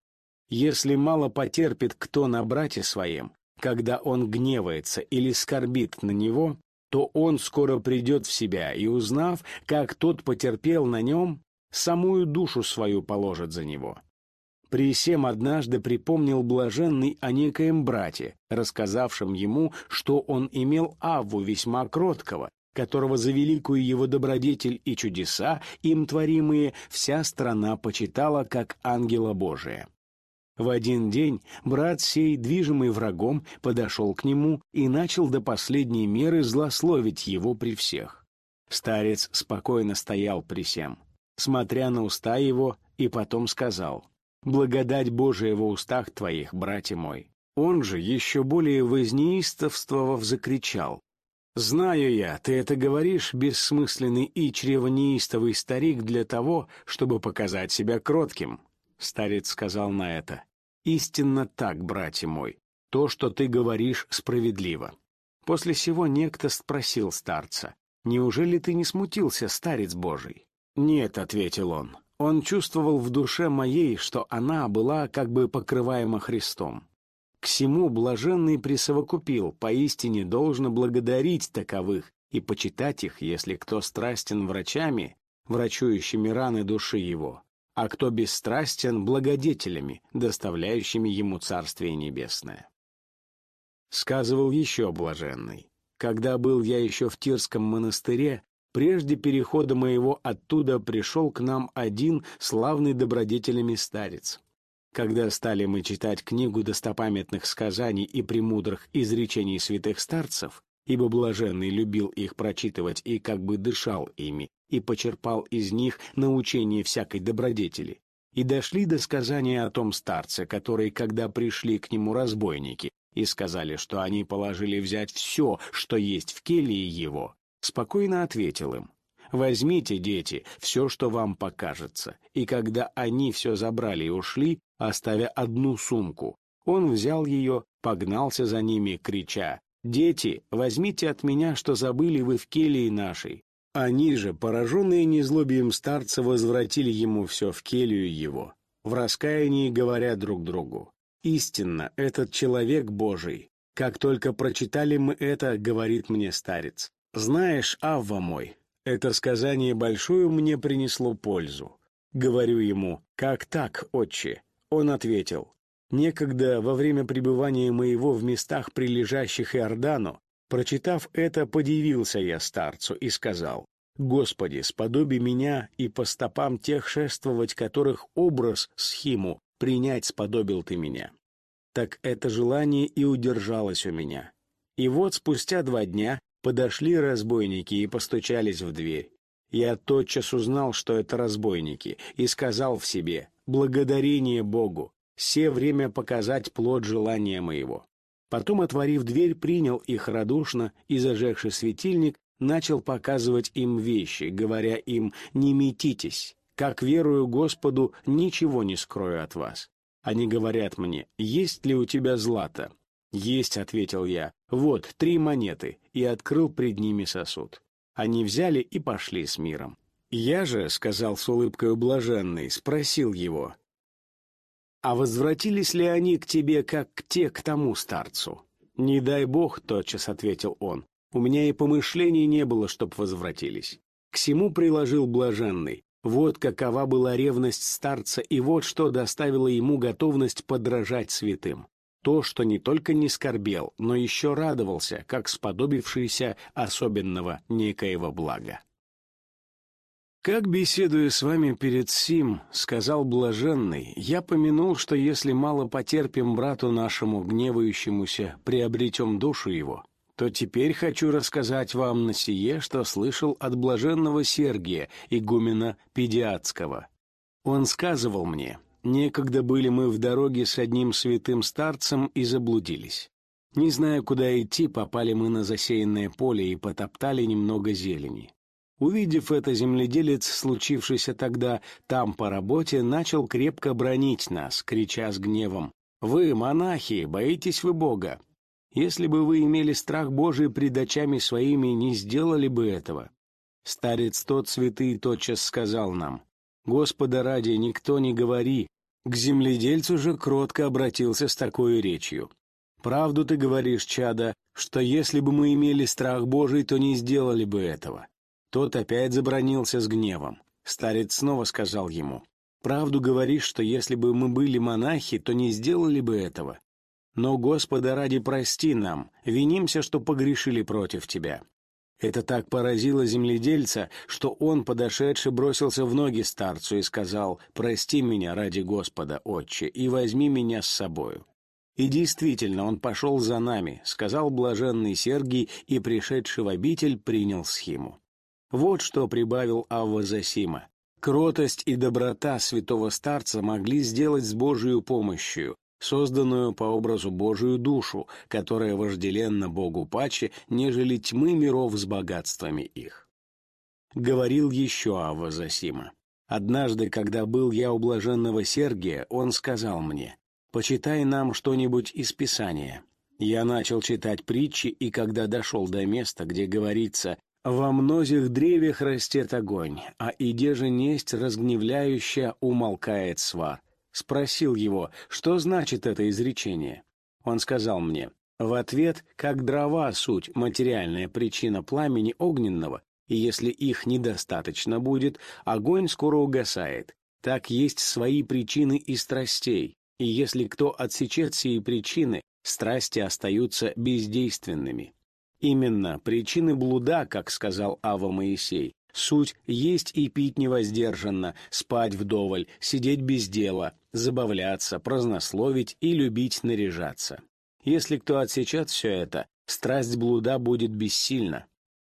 Если мало потерпит кто на брате своем, когда он гневается или скорбит на него, то он скоро придет в себя и, узнав, как тот потерпел на нем, самую душу свою положит за него. Присем однажды припомнил блаженный о некоем брате, рассказавшем ему, что он имел Авву весьма кроткого, которого за великую его добродетель и чудеса, им творимые, вся страна почитала как ангела Божия. В один день брат сей, движимый врагом, подошел к нему и начал до последней меры злословить его при всех. Старец спокойно стоял при сем, смотря на уста его, и потом сказал — Благодать Божия в устах твоих, братья мой. Он же, еще более вознеистовствовав, закричал. «Знаю я, ты это говоришь, бессмысленный и чревонеистовый старик, для того, чтобы показать себя кротким». Старец сказал на это. «Истинно так, братья мой, то, что ты говоришь, справедливо». После сего некто спросил старца, «Неужели ты не смутился, старец Божий?» «Нет», — ответил он, он чувствовал в душе моей, что она была как бы покрываема Христом. К всему блаженный присовокупил, поистине должно благодарить таковых и почитать их, если кто страстен врачами, врачующими раны души его, а кто бесстрастен благодетелями, доставляющими ему Царствие Небесное. Сказывал еще блаженный, когда был я еще в Тирском монастыре, Прежде перехода моего оттуда пришел к нам один славный добродетелями старец. Когда стали мы читать книгу достопамятных сказаний и премудрых изречений святых старцев, ибо блаженный любил их прочитывать и как бы дышал ими, и почерпал из них научение всякой добродетели, и дошли до сказания о том старце, который, когда пришли к нему разбойники, и сказали, что они положили взять все, что есть в келье его, спокойно ответил им, «Возьмите, дети, все, что вам покажется». И когда они все забрали и ушли, оставя одну сумку, он взял ее, погнался за ними, крича, «Дети, возьмите от меня, что забыли вы в келии нашей». Они же, пораженные незлобием старца, возвратили ему все в келью его, в раскаянии говоря друг другу, «Истинно, этот человек Божий, как только прочитали мы это, говорит мне старец, «Знаешь, Авва мой, это сказание большую мне принесло пользу». Говорю ему, «Как так, отче?» Он ответил, «Некогда во время пребывания моего в местах, прилежащих Иордану, прочитав это, подивился я старцу и сказал, «Господи, сподоби меня и по стопам тех шествовать, которых образ схиму принять сподобил ты меня». Так это желание и удержалось у меня. И вот спустя два дня Подошли разбойники и постучались в дверь. Я тотчас узнал, что это разбойники, и сказал в себе «Благодарение Богу! Все время показать плод желания моего». Потом, отворив дверь, принял их радушно и, зажегший светильник, начал показывать им вещи, говоря им «Не метитесь, как верую Господу, ничего не скрою от вас». Они говорят мне «Есть ли у тебя злато?» «Есть», — ответил я, — «вот, три монеты», и открыл пред ними сосуд. Они взяли и пошли с миром. Я же, — сказал с улыбкой блаженный, — спросил его, «А возвратились ли они к тебе, как к те к тому старцу?» «Не дай бог», — тотчас ответил он, — «у меня и помышлений не было, чтоб возвратились». К всему приложил блаженный. Вот какова была ревность старца, и вот что доставило ему готовность подражать святым. То, что не только не скорбел, но еще радовался, как сподобившийся особенного некоего блага. «Как, беседуя с вами перед сим, — сказал блаженный, — я помянул, что если мало потерпим брату нашему, гневающемуся, приобретем душу его, то теперь хочу рассказать вам на сие, что слышал от блаженного Сергия, игумена Педиатского. Он сказывал мне, некогда были мы в дороге с одним святым старцем и заблудились. Не зная, куда идти, попали мы на засеянное поле и потоптали немного зелени. Увидев это, земледелец, случившийся тогда там по работе, начал крепко бронить нас, крича с гневом. «Вы, монахи, боитесь вы Бога? Если бы вы имели страх Божий пред очами своими, не сделали бы этого. Старец тот святый тотчас сказал нам, «Господа ради, никто не говори». К земледельцу же кротко обратился с такой речью. «Правду ты говоришь, чада, что если бы мы имели страх Божий, то не сделали бы этого». Тот опять забронился с гневом. Старец снова сказал ему, «Правду говоришь, что если бы мы были монахи, то не сделали бы этого. Но, Господа ради, прости нам, винимся, что погрешили против Тебя». Это так поразило земледельца, что он, подошедший, бросился в ноги старцу и сказал, «Прости меня ради Господа, Отче, и возьми меня с собою». И действительно, он пошел за нами, сказал блаженный Сергий, и, пришедший в обитель, принял схиму. Вот что прибавил Авва Засима. Кротость и доброта святого старца могли сделать с Божию помощью, созданную по образу Божию душу, которая вожделенна Богу паче, нежели тьмы миров с богатствами их. Говорил еще Ава Засима. Однажды, когда был я у блаженного Сергия, он сказал мне, «Почитай нам что-нибудь из Писания». Я начал читать притчи, и когда дошел до места, где говорится «Во мнозих древьях растет огонь, а иде же несть разгневляющая умолкает свар», Спросил его, что значит это изречение. Он сказал мне, в ответ, как дрова суть, материальная причина пламени огненного, и если их недостаточно будет, огонь скоро угасает. Так есть свои причины и страстей, и если кто отсечет сии причины, страсти остаются бездейственными. Именно причины блуда, как сказал Ава Моисей, Суть — есть и пить невоздержанно, спать вдоволь, сидеть без дела, забавляться, празднословить и любить наряжаться. Если кто отсечет все это, страсть блуда будет бессильна.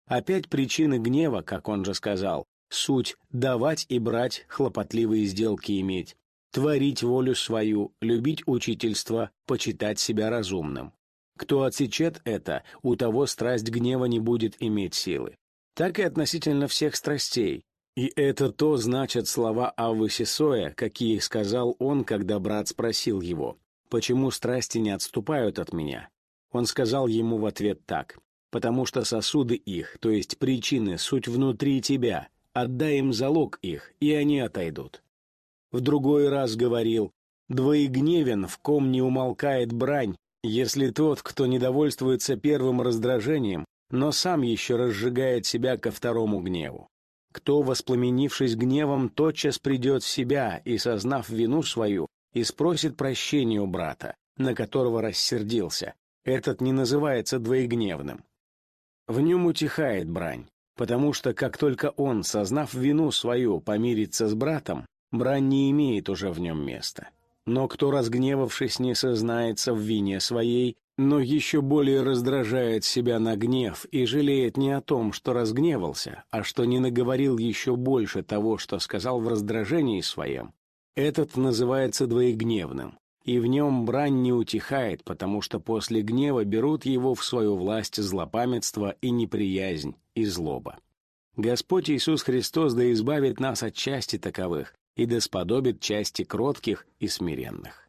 Опять причины гнева, как он же сказал, суть — давать и брать, хлопотливые сделки иметь, творить волю свою, любить учительство, почитать себя разумным. Кто отсечет это, у того страсть гнева не будет иметь силы так и относительно всех страстей. И это то значат слова Аввы Сесоя, какие сказал он, когда брат спросил его, «Почему страсти не отступают от меня?» Он сказал ему в ответ так, «Потому что сосуды их, то есть причины, суть внутри тебя, отдай им залог их, и они отойдут». В другой раз говорил, «Двоегневен, в ком не умолкает брань, если тот, кто недовольствуется первым раздражением, но сам еще разжигает себя ко второму гневу. Кто, воспламенившись гневом, тотчас придет в себя и, сознав вину свою, и спросит прощения у брата, на которого рассердился, этот не называется двоегневным. В нем утихает брань, потому что как только он, сознав вину свою, помирится с братом, брань не имеет уже в нем места. Но кто, разгневавшись, не сознается в вине своей, но еще более раздражает себя на гнев и жалеет не о том, что разгневался, а что не наговорил еще больше того, что сказал в раздражении своем, этот называется двоегневным, и в нем брань не утихает, потому что после гнева берут его в свою власть злопамятство и неприязнь и злоба. Господь Иисус Христос да избавит нас от части таковых и да сподобит части кротких и смиренных.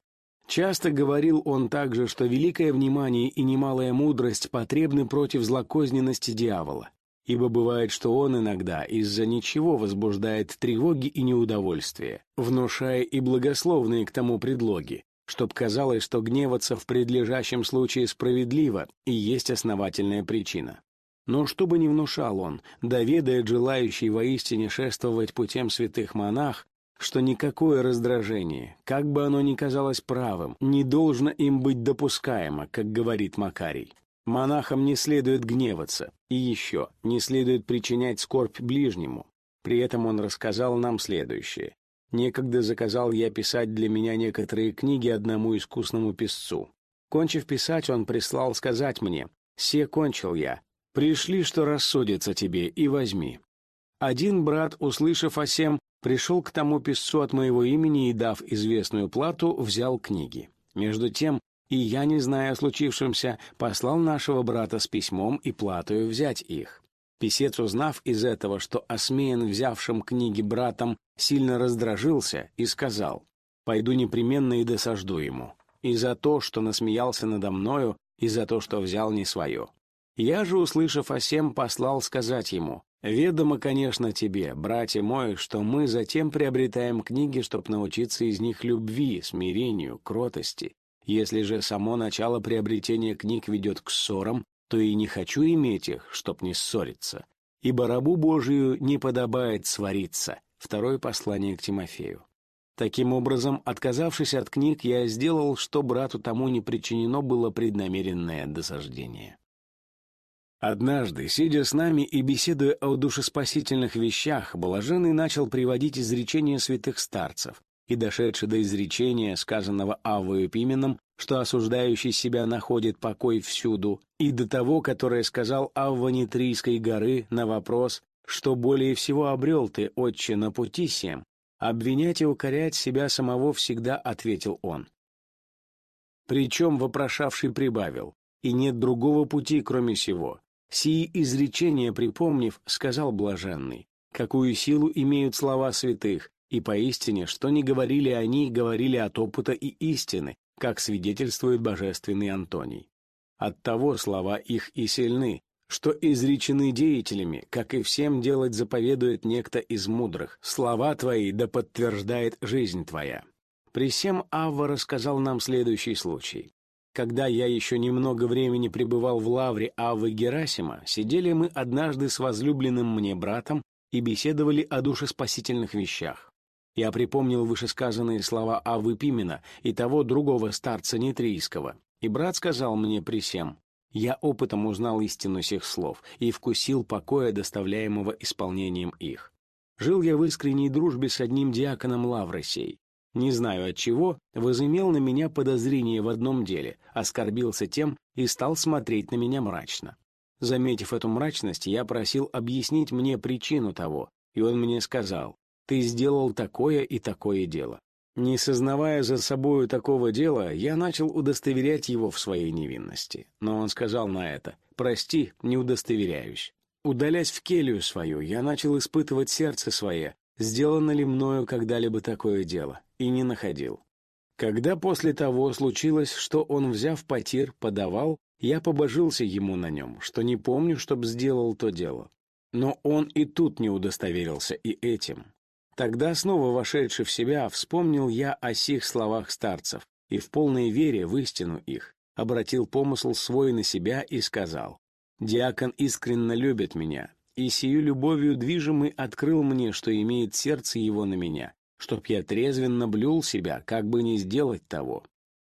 Часто говорил он также, что великое внимание и немалая мудрость потребны против злокозненности дьявола, ибо бывает, что он иногда из-за ничего возбуждает тревоги и неудовольствие, внушая и благословные к тому предлоги, чтоб казалось, что гневаться в предлежащем случае справедливо и есть основательная причина. Но чтобы не внушал он, доведает желающий воистине шествовать путем святых монах, что никакое раздражение, как бы оно ни казалось правым, не должно им быть допускаемо, как говорит Макарий. Монахам не следует гневаться, и еще не следует причинять скорбь ближнему. При этом он рассказал нам следующее. Некогда заказал я писать для меня некоторые книги одному искусному писцу. Кончив писать, он прислал сказать мне, «Се кончил я, пришли, что рассудится тебе, и возьми». Один брат, услышав о сем, пришел к тому писцу от моего имени и, дав известную плату, взял книги. Между тем, и я, не зная о случившемся, послал нашего брата с письмом и платою взять их. Писец, узнав из этого, что осмеян взявшим книги братом, сильно раздражился и сказал, «Пойду непременно и досажду ему, и за то, что насмеялся надо мною, и за то, что взял не свое». Я же, услышав о сем, послал сказать ему, «Ведомо, конечно, тебе, братья мой, что мы затем приобретаем книги, чтоб научиться из них любви, смирению, кротости. Если же само начало приобретения книг ведет к ссорам, то и не хочу иметь их, чтоб не ссориться. Ибо рабу Божию не подобает свариться. Второе послание к Тимофею. Таким образом, отказавшись от книг, я сделал, что брату тому не причинено было преднамеренное досаждение. Однажды, сидя с нами и беседуя о душеспасительных вещах, Блаженный начал приводить изречения святых старцев, и, дошедший до изречения, сказанного Авою Пименом, что осуждающий себя находит покой всюду, и до того, которое сказал Авва Нитрийской горы на вопрос, что более всего обрел ты, отче, на пути сем, обвинять и укорять себя самого всегда ответил он. Причем вопрошавший прибавил, и нет другого пути, кроме сего. Сии изречения припомнив, сказал блаженный, какую силу имеют слова святых, и поистине, что не говорили они, говорили от опыта и истины, как свидетельствует божественный Антоний. Оттого слова их и сильны, что изречены деятелями, как и всем делать заповедует некто из мудрых. Слова твои да подтверждает жизнь твоя. При всем Авва рассказал нам следующий случай. Когда я еще немного времени пребывал в лавре Аввы Герасима, сидели мы однажды с возлюбленным мне братом и беседовали о душеспасительных вещах. Я припомнил вышесказанные слова Авы Пимена и того другого старца Нитрийского, и брат сказал мне при всем, я опытом узнал истину сих слов и вкусил покоя, доставляемого исполнением их. Жил я в искренней дружбе с одним диаконом Лавросей. Не знаю от чего, возымел на меня подозрение в одном деле, оскорбился тем и стал смотреть на меня мрачно. Заметив эту мрачность, я просил объяснить мне причину того, и он мне сказал, ты сделал такое и такое дело. Не сознавая за собою такого дела, я начал удостоверять его в своей невинности. Но он сказал на это, «Прости, не удостоверяюсь». Удалясь в келью свою, я начал испытывать сердце свое, сделано ли мною когда-либо такое дело, и не находил. Когда после того случилось, что он, взяв потир, подавал, я побожился ему на нем, что не помню, чтоб сделал то дело. Но он и тут не удостоверился и этим. Тогда, снова вошедший в себя, вспомнил я о сих словах старцев и в полной вере в истину их обратил помысл свой на себя и сказал, «Диакон искренне любит меня, и сию любовью движимый открыл мне, что имеет сердце его на меня, чтоб я трезвенно блюл себя, как бы не сделать того.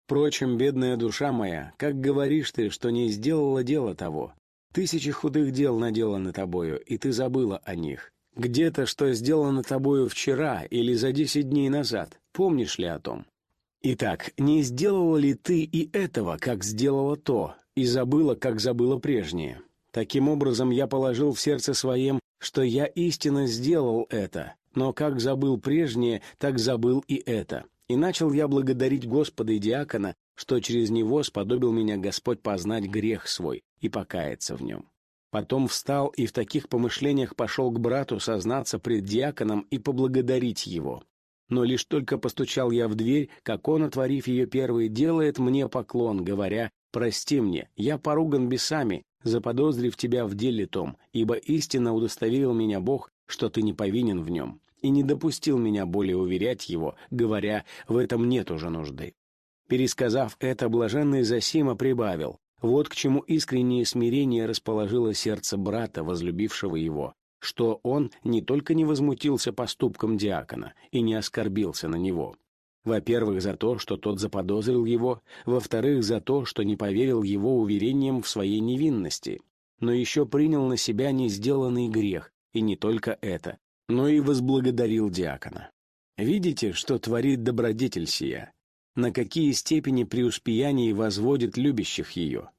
Впрочем, бедная душа моя, как говоришь ты, что не сделала дело того? Тысячи худых дел наделаны тобою, и ты забыла о них. Где-то, что сделано тобою вчера или за десять дней назад. Помнишь ли о том? Итак, не сделала ли ты и этого, как сделала то, и забыла, как забыла прежнее? Таким образом, я положил в сердце своем, что я истинно сделал это, но как забыл прежнее, так забыл и это. И начал я благодарить Господа и диакона, что через него сподобил меня Господь познать грех свой и покаяться в нем. Потом встал и в таких помышлениях пошел к брату сознаться пред диаконом и поблагодарить его. Но лишь только постучал я в дверь, как он, отворив ее первый, делает мне поклон, говоря, «Прости мне, я поруган бесами, заподозрив тебя в деле том, ибо истинно удостоверил меня Бог, что ты не повинен в нем, и не допустил меня более уверять его, говоря, в этом нет уже нужды». Пересказав это, блаженный Зосима прибавил, вот к чему искреннее смирение расположило сердце брата, возлюбившего его, что он не только не возмутился поступком диакона и не оскорбился на него. Во-первых, за то, что тот заподозрил его, во-вторых, за то, что не поверил его уверениям в своей невинности, но еще принял на себя несделанный грех, и не только это, но и возблагодарил диакона. Видите, что творит добродетель сия? На какие степени преуспеяний возводит любящих ее?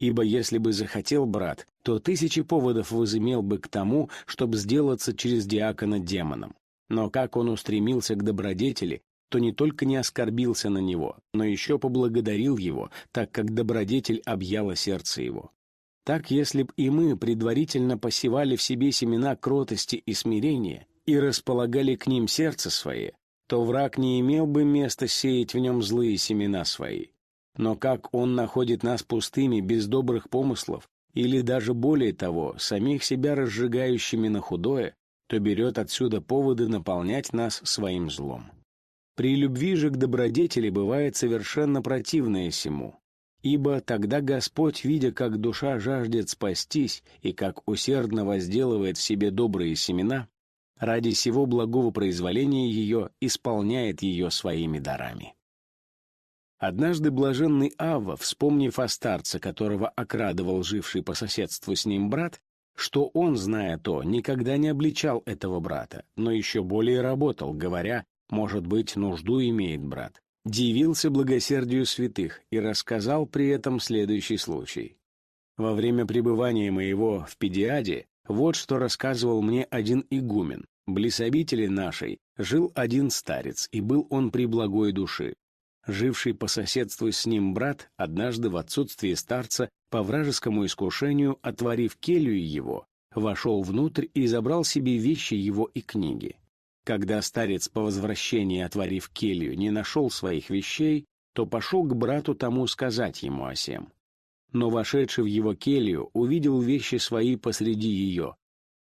Ибо если бы захотел брат, то тысячи поводов возымел бы к тому, чтобы сделаться через диакона демоном. Но как он устремился к добродетели, то не только не оскорбился на него, но еще поблагодарил его, так как добродетель объяла сердце его. Так, если б и мы предварительно посевали в себе семена кротости и смирения и располагали к ним сердце свое, то враг не имел бы места сеять в нем злые семена свои. Но как он находит нас пустыми, без добрых помыслов, или даже более того, самих себя разжигающими на худое, то берет отсюда поводы наполнять нас своим злом. При любви же к добродетели бывает совершенно противное сему, Ибо тогда Господь, видя, как душа жаждет спастись и как усердно возделывает в себе добрые семена, ради сего благого произволения ее исполняет ее своими дарами. Однажды блаженный Авва, вспомнив о старце, которого окрадывал живший по соседству с ним брат, что он, зная то, никогда не обличал этого брата, но еще более работал, говоря, может быть, нужду имеет брат дивился благосердию святых и рассказал при этом следующий случай. Во время пребывания моего в Педиаде вот что рассказывал мне один игумен. Близ обители нашей жил один старец, и был он при благой души. Живший по соседству с ним брат, однажды в отсутствие старца, по вражескому искушению, отворив келью его, вошел внутрь и забрал себе вещи его и книги. Когда старец по возвращении, отворив келью, не нашел своих вещей, то пошел к брату тому сказать ему о сем. Но вошедший в его келью увидел вещи свои посреди ее,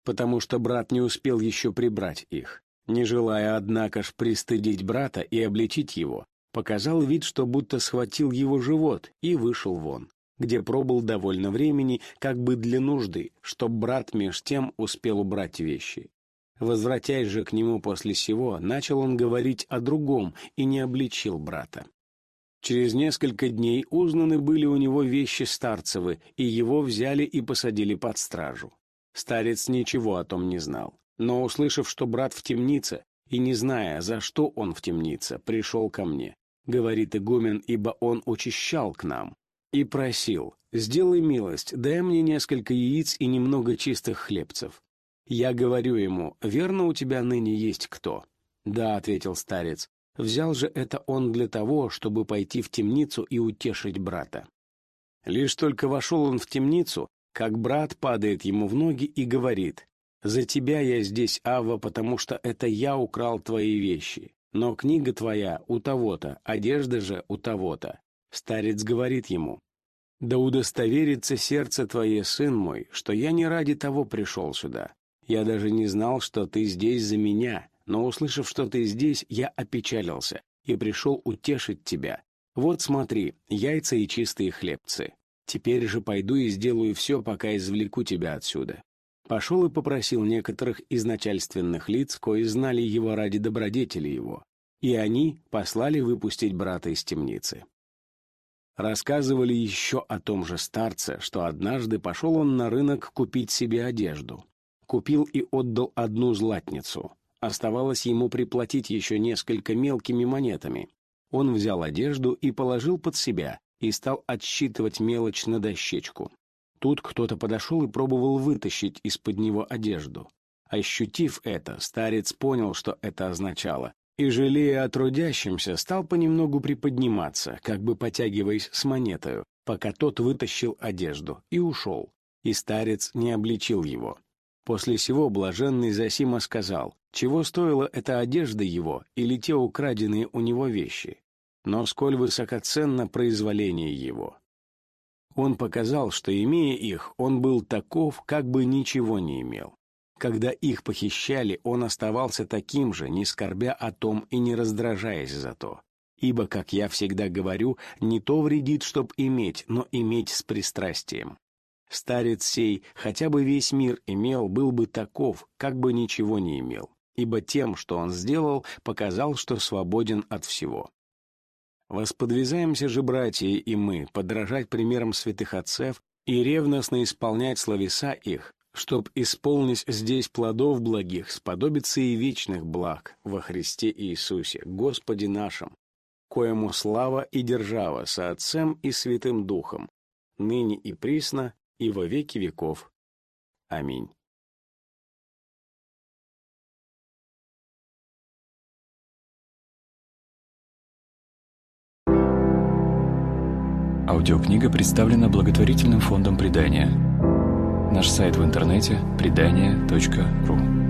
потому что брат не успел еще прибрать их. Не желая, однако ж, пристыдить брата и обличить его, показал вид, что будто схватил его живот и вышел вон, где пробыл довольно времени, как бы для нужды, чтоб брат меж тем успел убрать вещи. Возвратясь же к нему после сего, начал он говорить о другом и не обличил брата. Через несколько дней узнаны были у него вещи старцевы, и его взяли и посадили под стражу. Старец ничего о том не знал, но, услышав, что брат в темнице, и не зная, за что он в темнице, пришел ко мне, говорит игумен, ибо он учащал к нам, и просил, «Сделай милость, дай мне несколько яиц и немного чистых хлебцев». Я говорю ему, верно, у тебя ныне есть кто? Да, ответил старец. Взял же это он для того, чтобы пойти в темницу и утешить брата. Лишь только вошел он в темницу, как брат падает ему в ноги и говорит, «За тебя я здесь, Ава, потому что это я украл твои вещи. Но книга твоя у того-то, одежда же у того-то». Старец говорит ему, «Да удостоверится сердце твое, сын мой, что я не ради того пришел сюда, я даже не знал, что ты здесь за меня, но, услышав, что ты здесь, я опечалился и пришел утешить тебя. Вот смотри, яйца и чистые хлебцы. Теперь же пойду и сделаю все, пока извлеку тебя отсюда». Пошел и попросил некоторых из начальственных лиц, кои знали его ради добродетели его, и они послали выпустить брата из темницы. Рассказывали еще о том же старце, что однажды пошел он на рынок купить себе одежду купил и отдал одну златницу. Оставалось ему приплатить еще несколько мелкими монетами. Он взял одежду и положил под себя, и стал отсчитывать мелочь на дощечку. Тут кто-то подошел и пробовал вытащить из-под него одежду. Ощутив это, старец понял, что это означало, и, жалея о трудящемся, стал понемногу приподниматься, как бы потягиваясь с монетою, пока тот вытащил одежду и ушел, и старец не обличил его. После сего блаженный Зосима сказал, чего стоила эта одежда его или те украденные у него вещи, но сколь высокоценно произволение его. Он показал, что, имея их, он был таков, как бы ничего не имел. Когда их похищали, он оставался таким же, не скорбя о том и не раздражаясь за то. Ибо, как я всегда говорю, не то вредит, чтоб иметь, но иметь с пристрастием. Старец сей, хотя бы весь мир имел, был бы таков, как бы ничего не имел, ибо тем, что он сделал, показал, что свободен от всего. Восподвязаемся же, братья, и мы, подражать примерам святых отцев и ревностно исполнять словеса их, чтоб исполнить здесь плодов благих, сподобиться и вечных благ во Христе Иисусе, Господе нашим, коему слава и держава со Отцем и Святым Духом, ныне и присно, и во веки веков. Аминь. Аудиокнига представлена благотворительным фондом предания. Наш сайт в интернете – предание.ру.